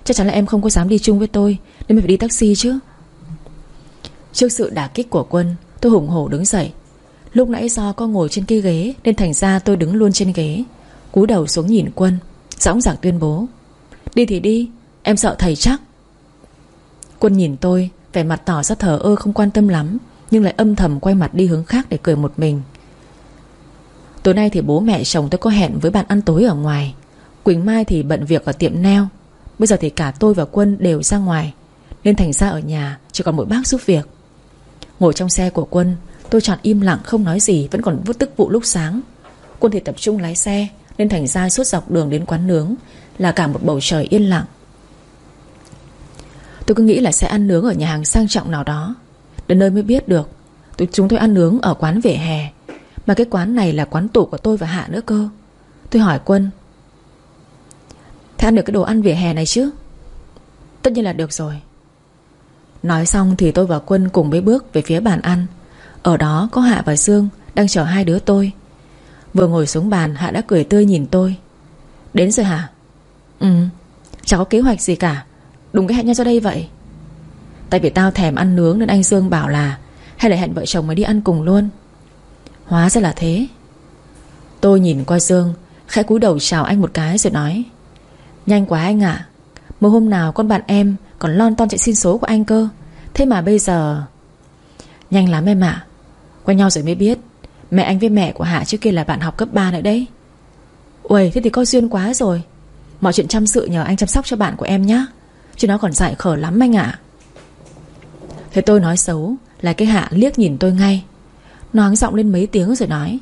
Chắc chắn là em không có dám đi chung với tôi, Nên mới phải đi taxi chứ. Trước sự đả kích của quân, Tôi hùng hổ đứng dậy. Lúc nãy do có ngồi trên cái ghế, Nên thành ra tôi đứng luôn trên ghế, cúi đầu xuống nhìn quân, Dõng dạc tuyên bố. Đi thì đi, Em sợ thầy chắc. Quân nhìn tôi, Vẻ mặt tỏ ra thờ ơ không quan tâm lắm, Nhưng lại âm thầm quay mặt đi hướng khác để cười một mình. Tối nay thì bố mẹ chồng tôi có hẹn với bạn ăn tối ở ngoài. Quỳnh Mai thì bận việc ở tiệm neo Bây giờ thì cả tôi và Quân đều ra ngoài, Nên thành ra ở nhà Chỉ còn mỗi bác giúp việc. Ngồi trong xe của Quân, Tôi chọn im lặng không nói gì, Vẫn còn vút tức vụ lúc sáng. Quân thì tập trung lái xe, Nên thành ra suốt dọc đường đến quán nướng Là cả một bầu trời yên lặng. Tôi cứ nghĩ là sẽ ăn nướng ở nhà hàng sang trọng nào đó. Đến nơi mới biết được tôi, Chúng tôi ăn nướng ở quán vỉa hè. Mà cái quán này là quán tủ của tôi và Hạ nữa cơ. Tôi hỏi Quân Thế ăn được cái đồ ăn vỉa hè này chứ? Tất nhiên là được rồi. Nói xong thì tôi và Quân cùng mấy bước về phía bàn ăn. Ở đó có Hạ và Dương Đang chờ hai đứa tôi. Vừa ngồi xuống bàn Hạ đã cười tươi nhìn tôi. Đến rồi hả? Ừ. Chẳng có kế hoạch gì cả. Đúng cái hẹn nhau ra đây vậy? Tại vì tao thèm ăn nướng nên anh Dương bảo là Hay là hẹn vợ chồng mới đi ăn cùng luôn. Hóa ra là thế. Tôi nhìn qua Dương, Khẽ cúi đầu chào anh một cái rồi nói, Nhanh quá anh ạ. À. Hôm nào con bạn em Còn lon ton chạy xin số của anh cơ. Thế mà bây giờ Nhanh lắm em ạ. Quen nhau rồi mới biết. Mẹ anh với mẹ của Hạ trước kia là bạn học cấp 3 nữa đấy. Uầy, thế thì có duyên quá rồi. Mọi chuyện chăm sự nhờ anh chăm sóc cho bạn của em nhé Chứ nó còn dại khờ lắm anh ạ. Thế tôi nói xấu, Là cái Hạ liếc nhìn tôi ngay. Nó hắng giọng lên mấy tiếng rồi nói,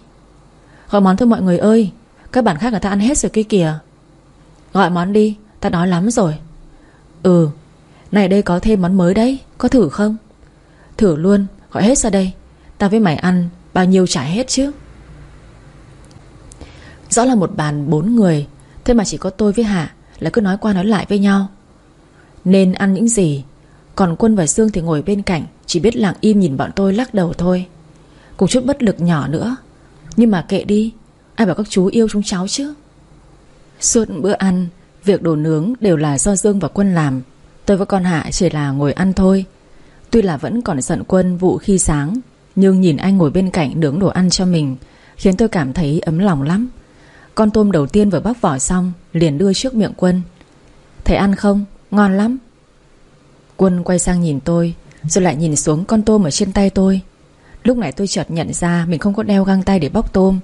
Gọi món thôi mọi người ơi, Các bạn khác người ta ăn hết rồi kia kìa. Gọi món đi, Ta nói lắm rồi. Ừ Này đây có thêm món mới đấy, Có thử không? Thử luôn, Gọi hết ra đây. Ta với mày ăn, Bao nhiêu trả hết chứ. Rõ là một bàn bốn người, Thế mà chỉ có tôi với Hạ Là cứ nói qua nói lại với nhau. Nên ăn những gì. Còn Quân và Dương thì ngồi bên cạnh, Chỉ biết lặng im nhìn bọn tôi lắc đầu thôi. Cùng chút bất lực nhỏ nữa. Nhưng mà kệ đi, Ai bảo các chú yêu chúng cháu chứ? Suốt bữa ăn, Việc đồ nướng đều là do Dương và Quân làm. Tôi và con Hạ chỉ là ngồi ăn thôi. Tuy là vẫn còn giận Quân vụ khi sáng, Nhưng nhìn anh ngồi bên cạnh nướng đồ ăn cho mình, Khiến tôi cảm thấy ấm lòng lắm. Con tôm đầu tiên vừa bóc vỏ xong, Liền đưa trước miệng Quân. Thầy ăn không? Ngon lắm. Quân quay sang nhìn tôi, Rồi lại nhìn xuống con tôm ở trên tay tôi. Lúc này tôi chợt nhận ra Mình không có đeo găng tay để bóc tôm.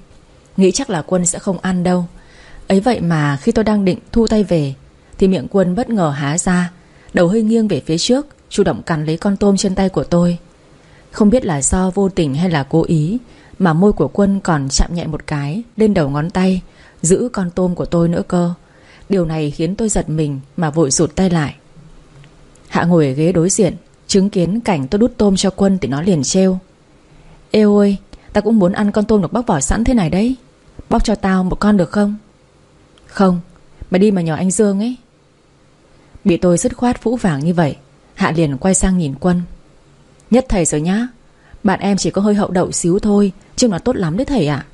Nghĩ chắc là Quân sẽ không ăn đâu. Ấy vậy mà khi tôi đang định thu tay về, Thì miệng Quân bất ngờ há ra, Đầu hơi nghiêng về phía trước, Chủ động cắn lấy con tôm trên tay của tôi. Không biết là do vô tình hay là cố ý, Mà môi của Quân còn chạm nhẹ một cái Lên đầu ngón tay, Giữ con tôm của tôi nữa cơ. Điều này khiến tôi giật mình Mà vội rụt tay lại. Hạ ngồi ở ghế đối diện, Chứng kiến cảnh tôi đút tôm cho Quân Thì nó liền trêu. Ê ôi, Ta cũng muốn ăn con tôm được bóc vỏ sẵn thế này đấy. Bóc cho tao một con được không? Không, Mày đi mà nhỏ anh Dương ấy. Bị tôi dứt khoát phũ vàng như vậy, Hạ liền quay sang nhìn quân. Nhất thầy rồi nhá, Bạn em chỉ có hơi hậu đậu xíu thôi Chứ nó tốt lắm đấy thầy ạ.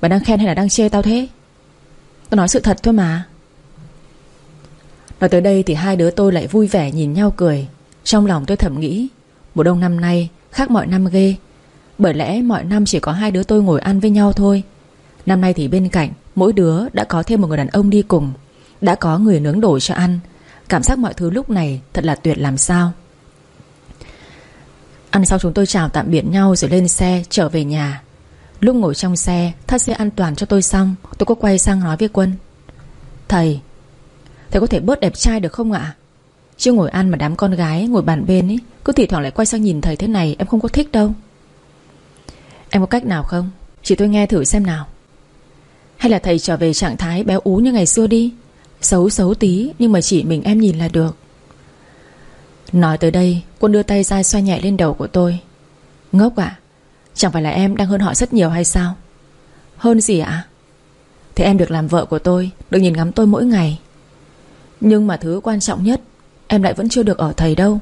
Bà đang khen hay là đang chê tao thế? Tôi nói sự thật thôi mà. Nói tới đây thì hai đứa tôi lại vui vẻ nhìn nhau cười. Trong lòng tôi thầm nghĩ, Mùa đông năm nay khác mọi năm ghê. Bởi lẽ mọi năm chỉ có hai đứa tôi ngồi ăn với nhau thôi. Năm nay thì bên cạnh, Mỗi đứa đã có thêm một người đàn ông đi cùng, Đã có người nướng đồ cho ăn. Cảm giác mọi thứ lúc này thật là tuyệt làm sao. Ăn xong chúng tôi chào tạm biệt nhau Rồi lên xe, trở về nhà. Lúc ngồi trong xe Thắt dây an toàn cho tôi xong, Tôi có quay sang nói với Quân. Thầy Thầy có thể bớt đẹp trai được không ạ? Chứ ngồi ăn mà đám con gái ngồi bàn bên ấy, Cứ thỉ thoảng lại quay sang nhìn thầy thế này, Em không có thích đâu. Em có cách nào không? Chỉ tôi nghe thử xem nào. Hay là thầy trở về trạng thái béo ú như ngày xưa đi, Xấu xấu tí Nhưng mà chỉ mình em nhìn là được. Nói tới đây, Quân đưa tay ra xoay nhẹ lên đầu của tôi. Ngốc ạ. Chẳng phải là em đang hơn họ rất nhiều hay sao? Hơn gì ạ? Thì em được làm vợ của tôi, Được nhìn ngắm tôi mỗi ngày. Nhưng mà thứ quan trọng nhất, Em lại vẫn chưa được ở thầy đâu.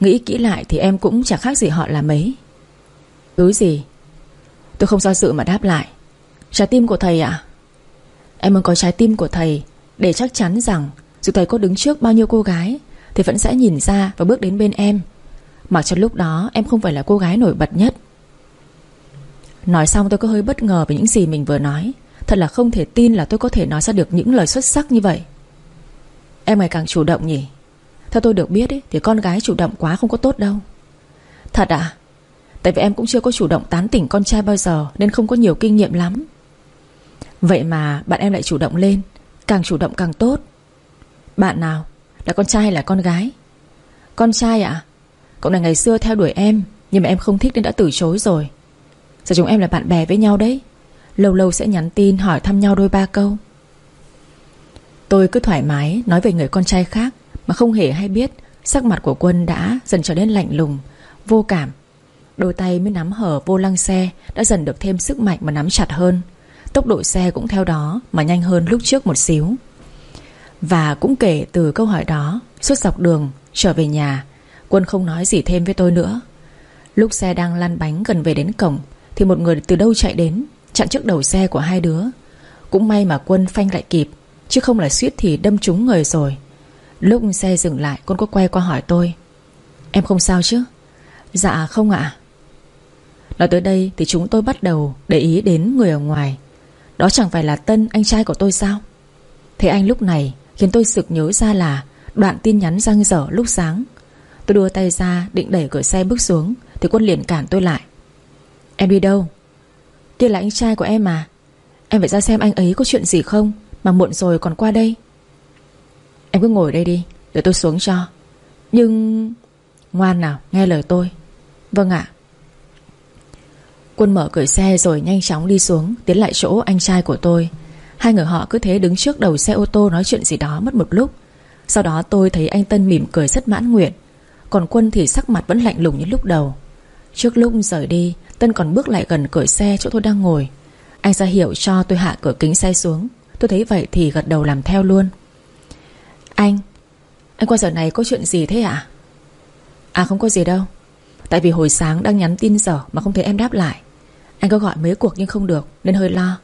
Nghĩ kỹ lại thì em cũng chẳng khác gì họ là mấy. Thứ gì? Tôi không do dự mà đáp lại. Trái tim của thầy ạ? Em muốn có trái tim của thầy Để chắc chắn rằng Dù thầy có đứng trước bao nhiêu cô gái Thì vẫn sẽ nhìn ra và bước đến bên em. Mặc cho lúc đó em không phải là cô gái nổi bật nhất. Nói xong tôi có hơi bất ngờ về những gì mình vừa nói. Thật là không thể tin là tôi có thể nói ra được những lời xuất sắc như vậy. Em ngày càng chủ động nhỉ? Theo tôi được biết ấy, thì con gái chủ động quá không có tốt đâu. Thật à Tại vì em cũng chưa có chủ động tán tỉnh con trai bao giờ Nên không có nhiều kinh nghiệm lắm. Vậy mà bạn em lại chủ động lên Càng chủ động càng tốt. Bạn nào? Là con trai hay là con gái? Con trai ạ. À? Cậu này ngày xưa theo đuổi em Nhưng mà em không thích nên đã từ chối rồi. Giờ chúng em là bạn bè với nhau đấy. Lâu lâu sẽ nhắn tin, hỏi thăm nhau đôi ba câu. Tôi cứ thoải mái nói về người con trai khác Mà không hề hay biết Sắc mặt của quân đã dần trở nên lạnh lùng, Vô cảm. Đôi tay mới nắm hở vô lăng xe Đã dần được thêm sức mạnh mà nắm chặt hơn. Tốc độ xe cũng theo đó Mà nhanh hơn lúc trước một xíu. Và cũng kể từ câu hỏi đó, Suốt dọc đường trở về nhà, Quân không nói gì thêm với tôi nữa. Lúc xe đang lăn bánh gần về đến cổng thì một người từ đâu chạy đến, Chặn trước đầu xe của hai đứa. Cũng may mà quân phanh lại kịp, Chứ không là suýt thì đâm trúng người rồi. Lúc xe dừng lại, Quân có quay qua hỏi tôi, Em không sao chứ? Dạ không ạ. Nói tới đây thì chúng tôi bắt đầu để ý đến người ở ngoài. Đó chẳng phải là Tân, anh trai của tôi sao? Thế anh lúc này Khiến tôi sực nhớ ra là Đoạn tin nhắn răng dở lúc sáng. Tôi đưa tay ra định đẩy cửa xe bước xuống, Thì quân liền cản tôi lại. Em đi đâu? Kia là anh trai của em mà. Em phải ra xem anh ấy có chuyện gì không Mà muộn rồi còn qua đây. Em cứ ngồi đây đi, Để tôi xuống cho. Nhưng Ngoan nào, nghe lời tôi. Vâng ạ. Quân mở cửa xe rồi nhanh chóng đi xuống, Tiến lại chỗ anh trai của tôi. Hai người họ cứ thế đứng trước đầu xe ô tô Nói chuyện gì đó mất một lúc. Sau đó tôi thấy anh Tân mỉm cười rất mãn nguyện. Còn Quân thì sắc mặt vẫn lạnh lùng như lúc đầu. Trước lúc rời đi Tân còn bước lại gần cửa xe chỗ tôi đang ngồi. Anh ra hiệu cho tôi hạ cửa kính xe xuống. Tôi thấy vậy thì gật đầu làm theo luôn. Anh Anh qua giờ này có chuyện gì thế ạ? À? à không có gì đâu. Tại vì hồi sáng đang nhắn tin giờ Mà không thấy em đáp lại. Anh có gọi mấy cuộc nhưng không được, Nên hơi lo.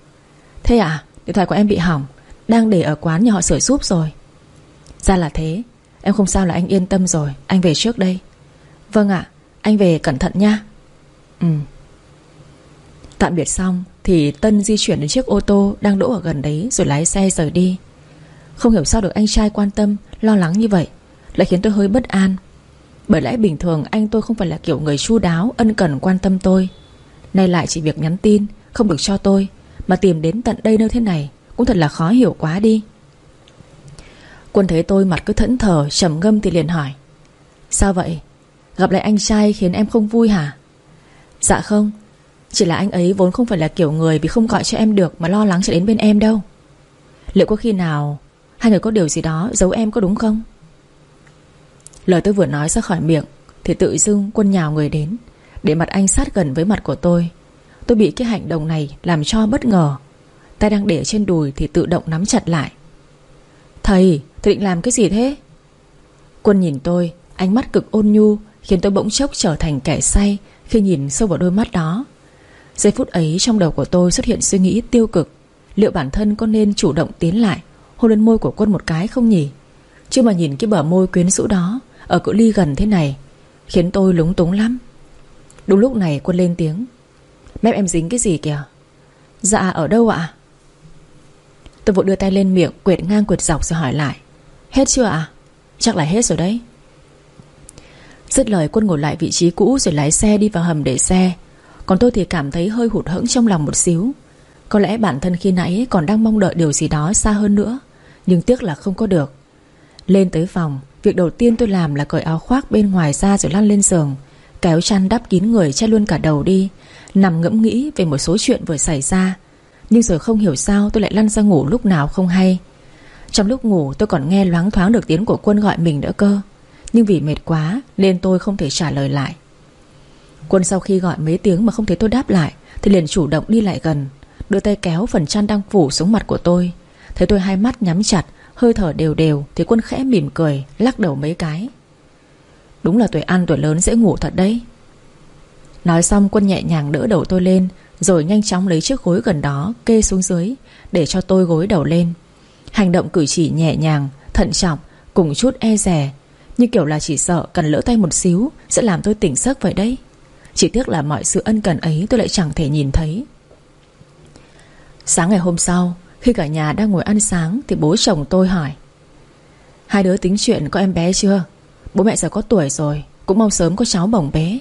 Thế à điện thoại của em bị hỏng. Đang để ở quán nhà họ sửa giúp rồi. Ra là thế. Em không sao là anh yên tâm rồi. Anh về trước đây. Vâng ạ, Anh về cẩn thận nha. Ừ. Tạm biệt xong, Thì Tân di chuyển đến chiếc ô tô Đang đỗ ở gần đấy rồi lái xe rời đi. Không hiểu sao được anh trai quan tâm, Lo lắng như vậy, Lại khiến tôi hơi bất an. Bởi lẽ bình thường anh tôi không phải là kiểu người chu đáo, Ân cần quan tâm tôi. Nay lại chỉ việc nhắn tin, Không được cho tôi, Mà tìm đến tận đây nơi thế này Cũng thật là khó hiểu quá đi. Quân thấy tôi mặt cứ thẫn thờ, trầm ngâm thì liền hỏi, Sao vậy? Gặp lại anh trai khiến em không vui hả? Dạ không chỉ là anh ấy vốn không phải là kiểu người Vì không gọi cho em được mà lo lắng chạy đến bên em đâu. Liệu có khi nào Hai người có điều gì đó giấu em có đúng không? Lời tôi vừa nói ra khỏi miệng Thì tự dưng quân nhào người đến Để mặt anh sát gần với mặt của tôi. Tôi bị cái hành động này làm cho bất ngờ. Tay đang để trên đùi thì tự động nắm chặt lại. Thầy, thầy định làm cái gì thế? Quân nhìn tôi Ánh mắt cực ôn nhu Khiến tôi bỗng chốc trở thành kẻ say Khi nhìn sâu vào đôi mắt đó. Giây phút ấy trong đầu của tôi xuất hiện suy nghĩ tiêu cực. Liệu bản thân có nên chủ động tiến lại, Hôn lên môi của quân một cái không nhỉ? Chứ mà nhìn cái bờ môi quyến rũ đó, Ở cự ly gần thế này, Khiến tôi lúng túng lắm. Đúng lúc này quân lên tiếng. Mép em dính cái gì kìa? Dạ ở đâu ạ? Tôi vội đưa tay lên miệng, Quệt ngang quệt dọc rồi hỏi lại. Hết chưa ạ? Chắc là hết rồi đấy. Dứt lời, quân ngồi lại vị trí cũ Rồi lái xe đi vào hầm để xe. Còn tôi thì cảm thấy hơi hụt hẫng trong lòng một xíu. Có lẽ bản thân khi nãy Còn đang mong đợi điều gì đó xa hơn nữa, Nhưng tiếc là không có được. Lên tới phòng, Việc đầu tiên tôi làm là cởi áo khoác bên ngoài ra rồi lăn lên giường, Kéo chăn đắp kín người che luôn cả đầu đi, Nằm ngẫm nghĩ về một số chuyện vừa xảy ra. Nhưng rồi không hiểu sao tôi lại lăn ra ngủ lúc nào không hay. Trong lúc ngủ tôi còn nghe loáng thoáng được tiếng của quân gọi mình nữa cơ. Nhưng vì mệt quá Nên tôi không thể trả lời lại. Quân sau khi gọi mấy tiếng mà không thấy tôi đáp lại, Thì liền chủ động đi lại gần, Đưa tay kéo phần chăn đang phủ xuống mặt của tôi. Thấy tôi hai mắt nhắm chặt, Hơi thở đều đều, Thì quân khẽ mỉm cười, Lắc đầu mấy cái. Đúng là tuổi ăn tuổi lớn dễ ngủ thật đấy. Nói xong, quân nhẹ nhàng đỡ đầu tôi lên, Rồi nhanh chóng lấy chiếc gối gần đó, Kê xuống dưới, Để cho tôi gối đầu lên. Hành động cử chỉ nhẹ nhàng, Thận trọng, Cùng chút e rè Như kiểu là chỉ sợ cần lỡ tay một xíu, Sẽ làm tôi tỉnh giấc vậy đấy. Chỉ tiếc là mọi sự ân cần ấy tôi lại chẳng thể nhìn thấy. Sáng ngày hôm sau, Khi cả nhà đang ngồi ăn sáng Thì bố chồng tôi hỏi, Hai đứa tính chuyện có em bé chưa? Bố mẹ giờ có tuổi rồi, Cũng mong sớm có cháu bỏng bé.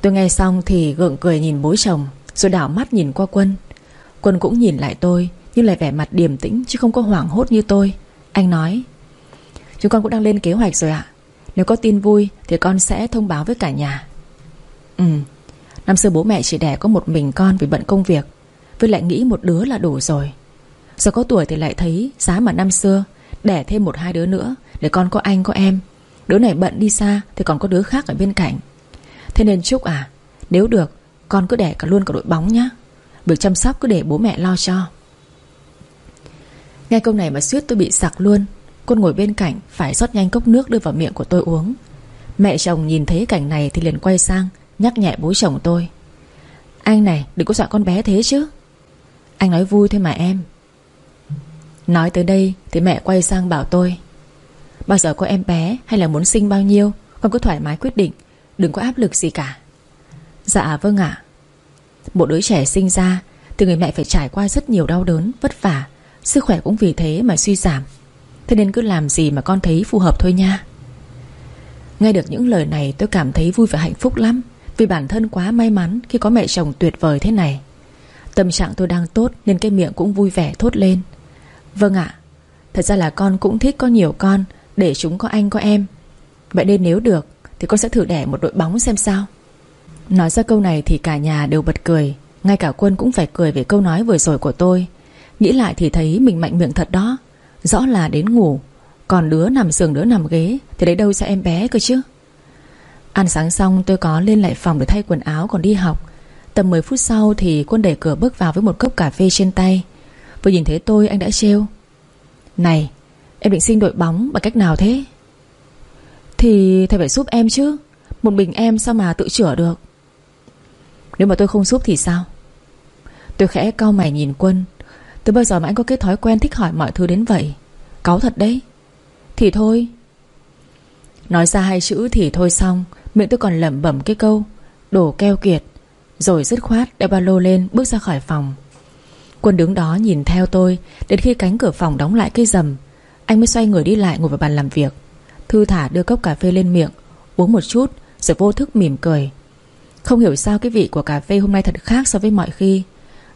Tôi nghe xong thì gượng cười nhìn bố chồng, Rồi đảo mắt nhìn qua quân. Quân cũng nhìn lại tôi, Nhưng lại vẻ mặt điềm tĩnh chứ không có hoảng hốt như tôi. Anh nói, Chúng con cũng đang lên kế hoạch rồi ạ. Nếu có tin vui thì con sẽ thông báo với cả nhà. Ừ. Năm xưa bố mẹ chỉ đẻ có một mình con vì bận công việc, Với lại nghĩ một đứa là đủ rồi. Giờ có tuổi thì lại thấy Giá mà năm xưa Đẻ thêm một hai đứa nữa Để con có anh, có em. Đứa này bận đi xa Thì còn có đứa khác ở bên cạnh. Thế nên Trúc à Nếu được, Con cứ đẻ cả luôn cả đội bóng nhá. Việc chăm sóc cứ để bố mẹ lo cho. Nghe câu này mà suýt tôi bị sặc luôn. Con ngồi bên cạnh Phải rót nhanh cốc nước đưa vào miệng của tôi uống. Mẹ chồng nhìn thấy cảnh này Thì liền quay sang. Nhắc nhẹ bố chồng tôi. Anh này đừng có dọa con bé thế chứ. Anh nói vui thôi mà em. Nói tới đây Thì mẹ quay sang bảo tôi. Bao giờ có em bé hay là muốn sinh bao nhiêu Con cứ thoải mái quyết định Đừng có áp lực gì cả. Dạ vâng ạ. Một đứa trẻ sinh ra Thì người mẹ phải trải qua rất nhiều đau đớn, vất vả. Sức khỏe cũng vì thế mà suy giảm. Thế nên cứ làm gì mà con thấy phù hợp thôi nha. Nghe được những lời này tôi cảm thấy vui và hạnh phúc lắm. Vì bản thân quá may mắn khi có mẹ chồng tuyệt vời thế này, Tâm trạng tôi đang tốt nên cái miệng cũng vui vẻ thốt lên. Vâng ạ, Thật ra là con cũng thích có nhiều con, Để chúng có anh có em. Vậy nên nếu được thì con sẽ thử đẻ một đội bóng xem sao. Nói ra câu này thì cả nhà đều bật cười, Ngay cả quân cũng phải cười về câu nói vừa rồi của tôi. Nghĩ lại thì thấy mình mạnh miệng thật đó, Rõ là đến ngủ, Còn đứa nằm giường đứa nằm ghế Thì đấy đâu ra em bé cơ chứ? Ăn sáng xong, tôi có lên lại phòng để thay quần áo còn đi học. Tầm 10 phút sau thì quân đẩy cửa bước vào với một cốc cà phê trên tay. Vừa nhìn thấy tôi, anh đã trêu. Này, Em định sinh đội bóng bằng cách nào thế? Thì thầy phải giúp em chứ. Một mình em sao mà tự chữa được? Nếu mà tôi không giúp thì sao? Tôi khẽ cau mày nhìn quân. Từ bao giờ mà anh có cái thói quen thích hỏi mọi thứ đến vậy? Cáu thật đấy. Thì thôi. Nói ra hai chữ thì thôi xong. Miệng tôi còn lẩm bẩm cái câu Đổ keo kiệt. Rồi dứt khoát đeo ba lô lên, bước ra khỏi phòng. Quân đứng đó nhìn theo tôi, Đến khi cánh cửa phòng đóng lại cây rầm, Anh mới xoay người đi lại ngồi vào bàn làm việc. Thư thả đưa cốc cà phê lên miệng, Uống một chút, rồi vô thức mỉm cười. Không hiểu sao cái vị của cà phê hôm nay thật khác so với mọi khi.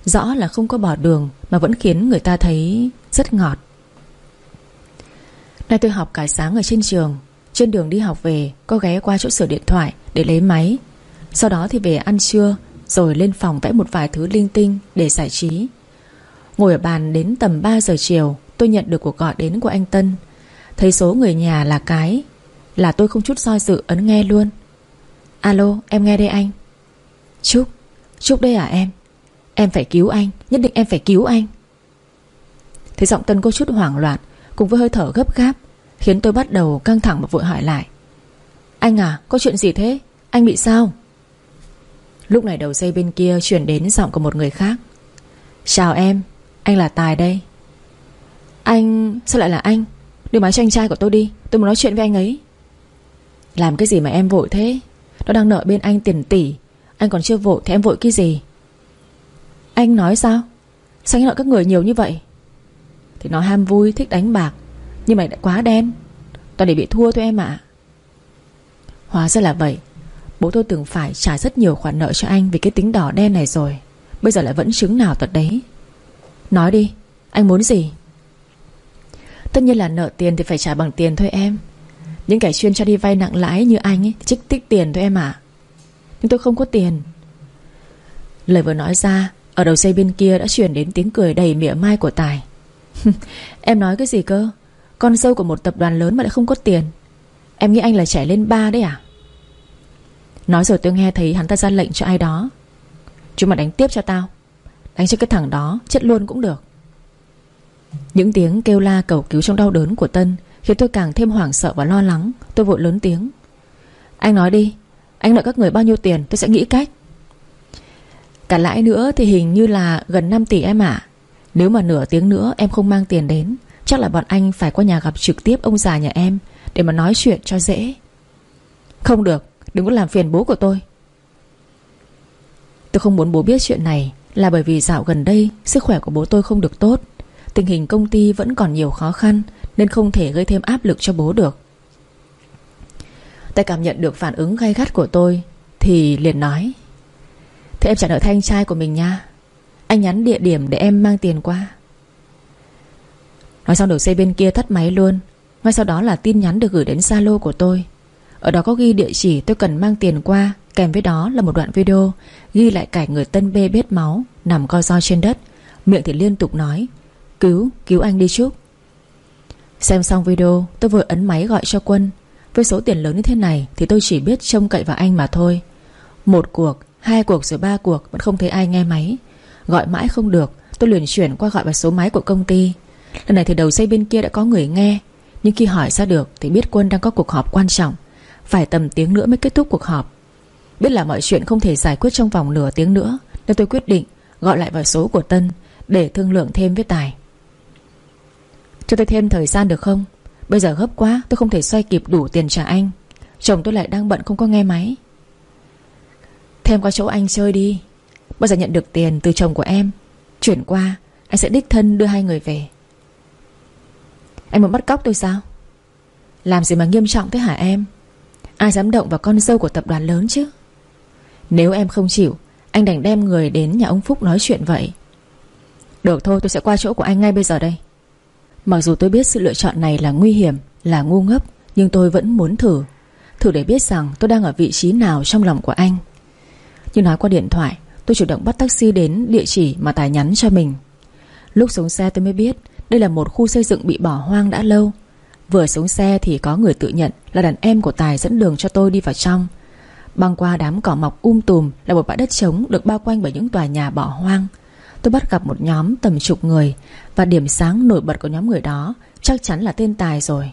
Rõ là không có bỏ đường Mà vẫn khiến người ta thấy rất ngọt. Nay tôi học cả sáng ở trên trường trên đường đi học về, Có ghé qua chỗ sửa điện thoại để lấy máy. Sau đó thì về ăn trưa, Rồi lên phòng vẽ một vài thứ linh tinh Để giải trí. Ngồi ở bàn đến tầm 3 giờ chiều, Tôi nhận được cuộc gọi đến của anh Tân. Thấy số người nhà là cái, Là tôi không chút soi dự ấn nghe luôn. Alo, em nghe đây anh. Trúc Trúc đây à em? Em phải cứu anh, Nhất định em phải cứu anh. Thấy giọng Tân có chút hoảng loạn, Cùng với hơi thở gấp gáp Khiến tôi bắt đầu căng thẳng và vội hỏi lại. Anh à có chuyện gì thế? Anh bị sao? Lúc này đầu dây bên kia chuyển đến giọng của một người khác. Chào em, Anh là Tài đây. Anh... sao lại là anh? Đưa máy cho anh trai của tôi đi, Tôi muốn nói chuyện với anh ấy. Làm cái gì mà em vội thế? Nó đang nợ bên anh tiền tỷ, Anh còn chưa vội thì em vội cái gì? Anh nói sao? Sao anh nợ các người nhiều như vậy? Thì nó ham vui, thích đánh bạc. Nhưng mà lại quá đen. Toàn để bị thua thôi em ạ. Hóa ra là vậy. Bố tôi từng phải trả rất nhiều khoản nợ cho anh Vì cái tính đỏ đen này rồi. Bây giờ lại vẫn chứng nào tật đấy. Nói đi, Anh muốn gì? Tất nhiên là nợ tiền thì phải trả bằng tiền thôi em. Những kẻ chuyên cho đi vay nặng lãi như anh ấy, Trích tích tiền thôi em ạ. Nhưng tôi không có tiền. Lời vừa nói ra, Ở đầu dây bên kia đã chuyển đến tiếng cười đầy mỉa mai của Tài. Em nói cái gì cơ? Con dâu của một tập đoàn lớn mà lại không có tiền. Em nghĩ anh là trẻ lên ba đấy à? Nói rồi tôi nghe thấy hắn ta ra lệnh cho ai đó. Chúng mà đánh tiếp cho tao. Đánh cho cái thằng đó, chết luôn cũng được. Những tiếng kêu la cầu cứu trong đau đớn của Tân Khiến tôi càng thêm hoảng sợ và lo lắng. Tôi vội lớn tiếng. Anh nói đi, Anh nợ các người bao nhiêu tiền, tôi sẽ nghĩ cách. Cả lãi nữa thì hình như là gần 5 tỷ em ạ. Nếu mà nửa tiếng nữa em không mang tiền đến Chắc là bọn anh phải qua nhà gặp trực tiếp ông già nhà em, Để mà nói chuyện cho dễ. Không được, Đừng có làm phiền bố của tôi. Tôi không muốn bố biết chuyện này, Là bởi vì dạo gần đây, Sức khỏe của bố tôi không được tốt. Tình hình công ty vẫn còn nhiều khó khăn, Nên không thể gây thêm áp lực cho bố được. Tại cảm nhận được phản ứng gay gắt của tôi, Thì liền nói, Thế em trả nợ thay anh trai của mình nha. Anh nhắn địa điểm để em mang tiền qua. Nói xong đầu dây bên kia tắt máy luôn. Ngay sau đó là tin nhắn được gửi đến Zalo của tôi. Ở đó có ghi địa chỉ tôi cần mang tiền qua Kèm với đó là một đoạn video Ghi lại cảnh người tân bê bết máu Nằm co do trên đất. Miệng thì liên tục nói Cứu, cứu anh đi Trúc Xem xong video tôi vừa ấn máy gọi cho Quân. Với số tiền lớn như thế này Thì tôi chỉ biết trông cậy vào anh mà thôi. Một cuộc, hai cuộc rồi ba cuộc Vẫn không thấy ai nghe máy. Gọi mãi không được Tôi liền chuyển qua gọi vào số máy của công ty. Lần này thì đầu dây bên kia đã có người nghe. Nhưng khi hỏi ra được Thì biết Quân đang có cuộc họp quan trọng. Phải tầm tiếng nữa mới kết thúc cuộc họp. Biết là mọi chuyện không thể giải quyết trong vòng nửa tiếng nữa, Nên tôi quyết định Gọi lại vào số của Tân Để thương lượng thêm với Tài. Cho tôi thêm thời gian được không? Bây giờ gấp quá, tôi không thể xoay kịp đủ tiền trả anh. Chồng tôi lại đang bận không có nghe máy. Thêm qua chỗ anh chơi đi. Bao giờ nhận được tiền từ chồng của em? Chuyển qua, Anh sẽ đích thân đưa hai người về. Anh muốn bắt cóc tôi sao? Làm gì mà nghiêm trọng thế hả em? Ai dám động vào con dâu của tập đoàn lớn chứ? Nếu em không chịu, Anh đành đem người đến nhà ông Phúc nói chuyện vậy. Được thôi, tôi sẽ qua chỗ của anh ngay bây giờ đây. Mặc dù tôi biết sự lựa chọn này là nguy hiểm, Là ngu ngốc, Nhưng tôi vẫn muốn thử. Thử để biết rằng tôi đang ở vị trí nào trong lòng của anh. Như nói qua điện thoại, Tôi chủ động bắt taxi đến địa chỉ mà Tài nhắn cho mình. Lúc xuống xe tôi mới biết đây là một khu xây dựng bị bỏ hoang đã lâu. Vừa xuống xe thì có người tự nhận Là đàn em của Tài dẫn đường cho tôi đi vào trong. Băng qua đám cỏ mọc um tùm Là một bãi đất trống được bao quanh bởi những tòa nhà bỏ hoang. Tôi bắt gặp một nhóm tầm chục người Và điểm sáng nổi bật của nhóm người đó Chắc chắn là tên Tài rồi.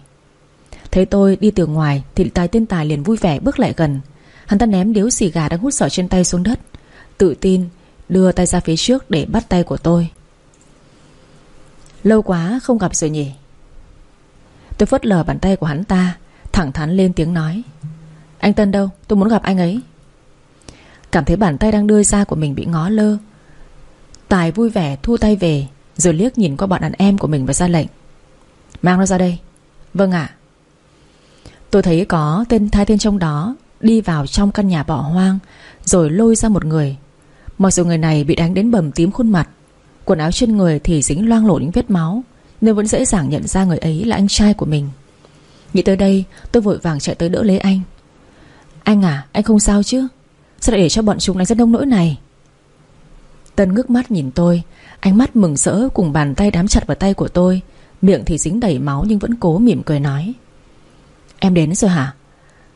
Thấy tôi đi từ ngoài Thì Tài tên Tài liền vui vẻ bước lại gần. Hắn ta ném điếu xì gà đang hút sỏi trên tay xuống đất, Tự tin Đưa tay ra phía trước để bắt tay của tôi. Lâu quá không gặp rồi nhỉ? Tôi phớt lờ bàn tay của hắn ta, Thẳng thắn lên tiếng nói. Anh Tân đâu? Tôi muốn gặp anh ấy. Cảm thấy bàn tay đang đưa ra của mình bị ngó lơ. Tài vui vẻ thu tay về, Rồi liếc nhìn qua bọn đàn em của mình và ra lệnh. Mang nó ra đây. Vâng ạ. Tôi thấy có tên thái tên trong đó, Đi vào trong căn nhà bỏ hoang, Rồi lôi ra một người. Mặc dù người này bị đánh đến bầm tím khuôn mặt Quần áo trên người thì dính loang lổ những vết máu, Nên vẫn dễ dàng nhận ra người ấy là anh trai của mình. Nghĩ tới đây, tôi vội vàng chạy tới đỡ lấy anh. Anh à anh không sao chứ? Sao lại để cho bọn chúng đánh ra đông nỗi này? Tân ngước mắt nhìn tôi, Ánh mắt mừng rỡ cùng bàn tay đám chặt vào tay của tôi, Miệng thì dính đầy máu nhưng vẫn cố mỉm cười nói. Em đến rồi hả?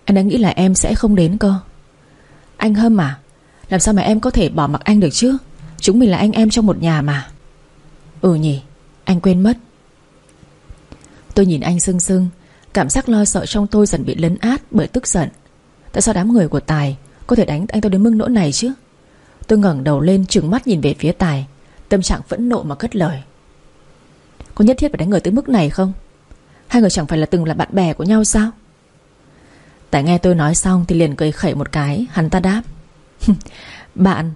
Anh đã nghĩ là em sẽ không đến cơ. Anh Hâm à Làm sao mà em có thể bỏ mặc anh được chứ? Chúng mình là anh em trong một nhà mà. Ừ nhỉ, Anh quên mất. Tôi nhìn anh sưng sưng, Cảm giác lo sợ trong tôi dần bị lấn át bởi tức giận. Tại sao đám người của Tài Có thể đánh anh tôi đến mức nỗi này chứ? Tôi ngẩng đầu lên trừng mắt nhìn về phía Tài, Tâm trạng phẫn nộ mà cất lời. Có nhất thiết phải đánh người tới mức này không? Hai người chẳng phải là từng là bạn bè của nhau sao? Tài nghe tôi nói xong Thì liền cười khẩy một cái, Hắn ta đáp. Bạn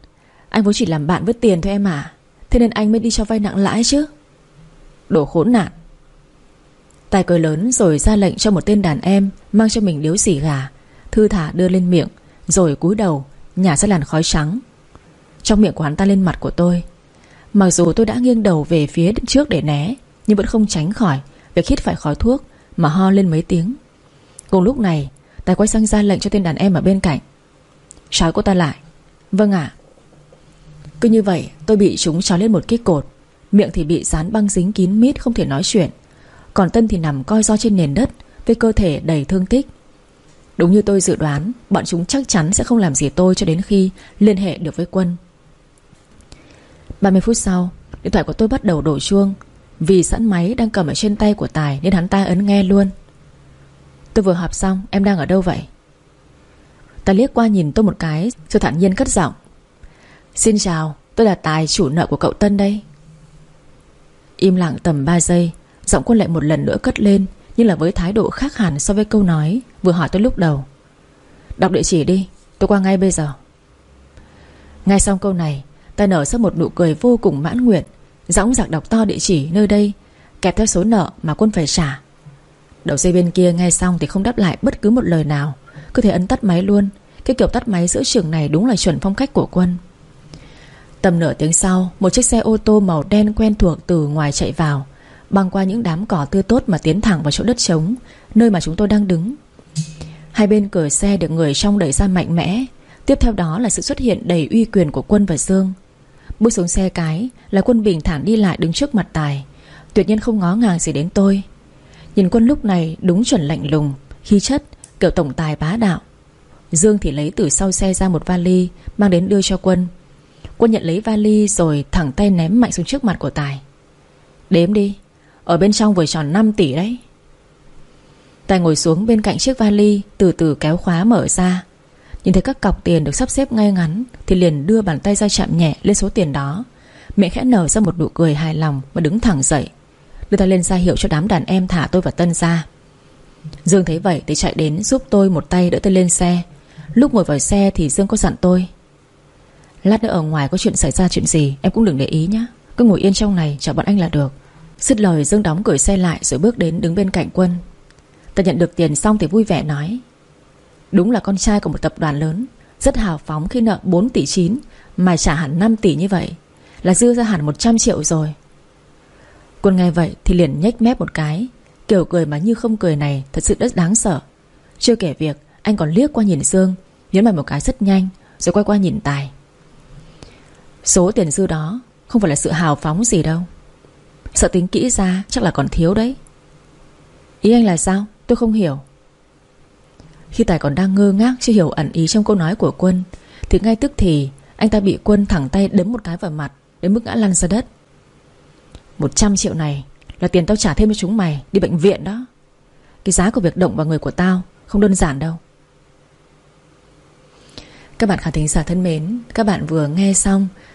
anh vốn chỉ làm bạn với tiền thôi em à. Thế nên anh mới đi cho vay nặng lãi chứ. Đồ khốn nạn. Tài cười lớn rồi ra lệnh cho một tên đàn em Mang cho mình điếu xỉ gà. Thư thả đưa lên miệng, Rồi cúi đầu, Nhả ra làn khói trắng. Trong miệng của hắn ta lên mặt của tôi. Mặc dù tôi đã nghiêng đầu về phía trước để né, Nhưng vẫn không tránh khỏi Việc hít phải khói thuốc Mà ho lên mấy tiếng. Cùng lúc này, Tài quay sang ra lệnh cho tên đàn em ở bên cạnh. Trói cô ta lại. Vâng ạ. Cứ như vậy, tôi bị chúng trói lên một cái cột. Miệng thì bị dán băng dính kín mít, Không thể nói chuyện. Còn Tân thì nằm coi do trên nền đất, Với cơ thể đầy thương tích. Đúng như tôi dự đoán, Bọn chúng chắc chắn sẽ không làm gì tôi cho đến khi Liên hệ được với quân. 30 phút sau, Điện thoại của tôi bắt đầu đổ chuông. Vì sẵn máy đang cầm ở trên tay của Tài Nên hắn ta ấn nghe luôn. Tôi vừa họp xong, em đang ở đâu vậy? Tài liếc qua nhìn tôi một cái, Rồi thản nhiên cất giọng. Xin chào, tôi là Tài chủ nợ của cậu Tân đây. Im lặng tầm 3 giây, Giọng quân lại một lần nữa cất lên, Nhưng là với thái độ khác hẳn so với câu nói Vừa hỏi tôi lúc đầu. Đọc địa chỉ đi, tôi qua ngay bây giờ. Ngay xong câu này, Ta nở ra một nụ cười vô cùng mãn nguyện Dõng dạc đọc to địa chỉ nơi đây Kẹp theo số nợ mà quân phải trả. Đầu dây bên kia nghe xong thì không đáp lại bất cứ một lời nào, Cứ thể ấn tắt máy luôn. Cái kiểu tắt máy giữa trường này đúng là chuẩn phong cách của quân. Tầm nửa tiếng sau, Một chiếc xe ô tô màu đen quen thuộc từ ngoài chạy vào. Băng qua những đám cỏ tươi tốt Mà tiến thẳng vào chỗ đất trống, Nơi mà chúng tôi đang đứng. Hai bên cửa xe được người trong đẩy ra mạnh mẽ. Tiếp theo đó là sự xuất hiện đầy uy quyền của quân và Dương. Bước xuống xe cái Là quân bình thản đi lại đứng trước mặt Tài. Tuyệt nhiên không ngó ngàng gì đến tôi. Nhìn quân lúc này đúng chuẩn lạnh lùng, Khí chất, kiểu tổng tài bá đạo. Dương thì lấy từ sau xe ra một vali, Mang đến đưa cho quân. Quân nhận lấy vali rồi thẳng tay ném mạnh xuống trước mặt của Tài. Đếm đi, Ở bên trong vừa tròn 5 tỷ đấy. Tài ngồi xuống bên cạnh chiếc vali, Từ từ kéo khóa mở ra. Nhìn thấy các cọc tiền được sắp xếp ngay ngắn, Thì liền đưa bàn tay ra chạm nhẹ lên số tiền đó. Miệng khẽ nở ra một nụ cười hài lòng Và đứng thẳng dậy. Đưa tay lên ra hiệu cho đám đàn em thả tôi và Tân ra. Dương thấy vậy thì chạy đến giúp tôi một tay đỡ tôi lên xe. Lúc ngồi vào xe thì Dương có dặn tôi Lát nữa ở ngoài có chuyện xảy ra chuyện gì, Em cũng đừng để ý nhé Cứ ngồi yên trong này chờ bọn anh là được. Xích lời, Dương đóng cửa xe lại rồi bước đến đứng bên cạnh quân. Ta nhận được tiền xong thì vui vẻ nói, Đúng là con trai của một tập đoàn lớn, Rất hào phóng khi nợ 4 tỷ 9 Mà trả hẳn 5 tỷ như vậy, Là dư ra hẳn 100 triệu rồi. Quân nghe vậy thì liền nhếch mép một cái, Kiểu cười mà như không cười này Thật sự rất đáng sợ. Chưa kể việc, anh còn liếc qua nhìn Dương, Nhấn mày một cái rất nhanh, Rồi quay qua nhìn Tài. Số tiền dư đó Không phải là sự hào phóng gì đâu. Sợ tính kỹ ra chắc là còn thiếu đấy. Ý anh là sao? Tôi không hiểu. Khi Tài còn đang ngơ ngác Chưa hiểu ẩn ý trong câu nói của Quân, Thì ngay tức thì Anh ta bị Quân thẳng tay đấm một cái vào mặt, Đến mức ngã lăn ra đất. 100 triệu này Là tiền tao trả thêm cho chúng mày Đi bệnh viện đó. Cái giá của việc động vào người của tao Không đơn giản đâu. Các bạn khán thính giả thân mến, Các bạn vừa nghe xong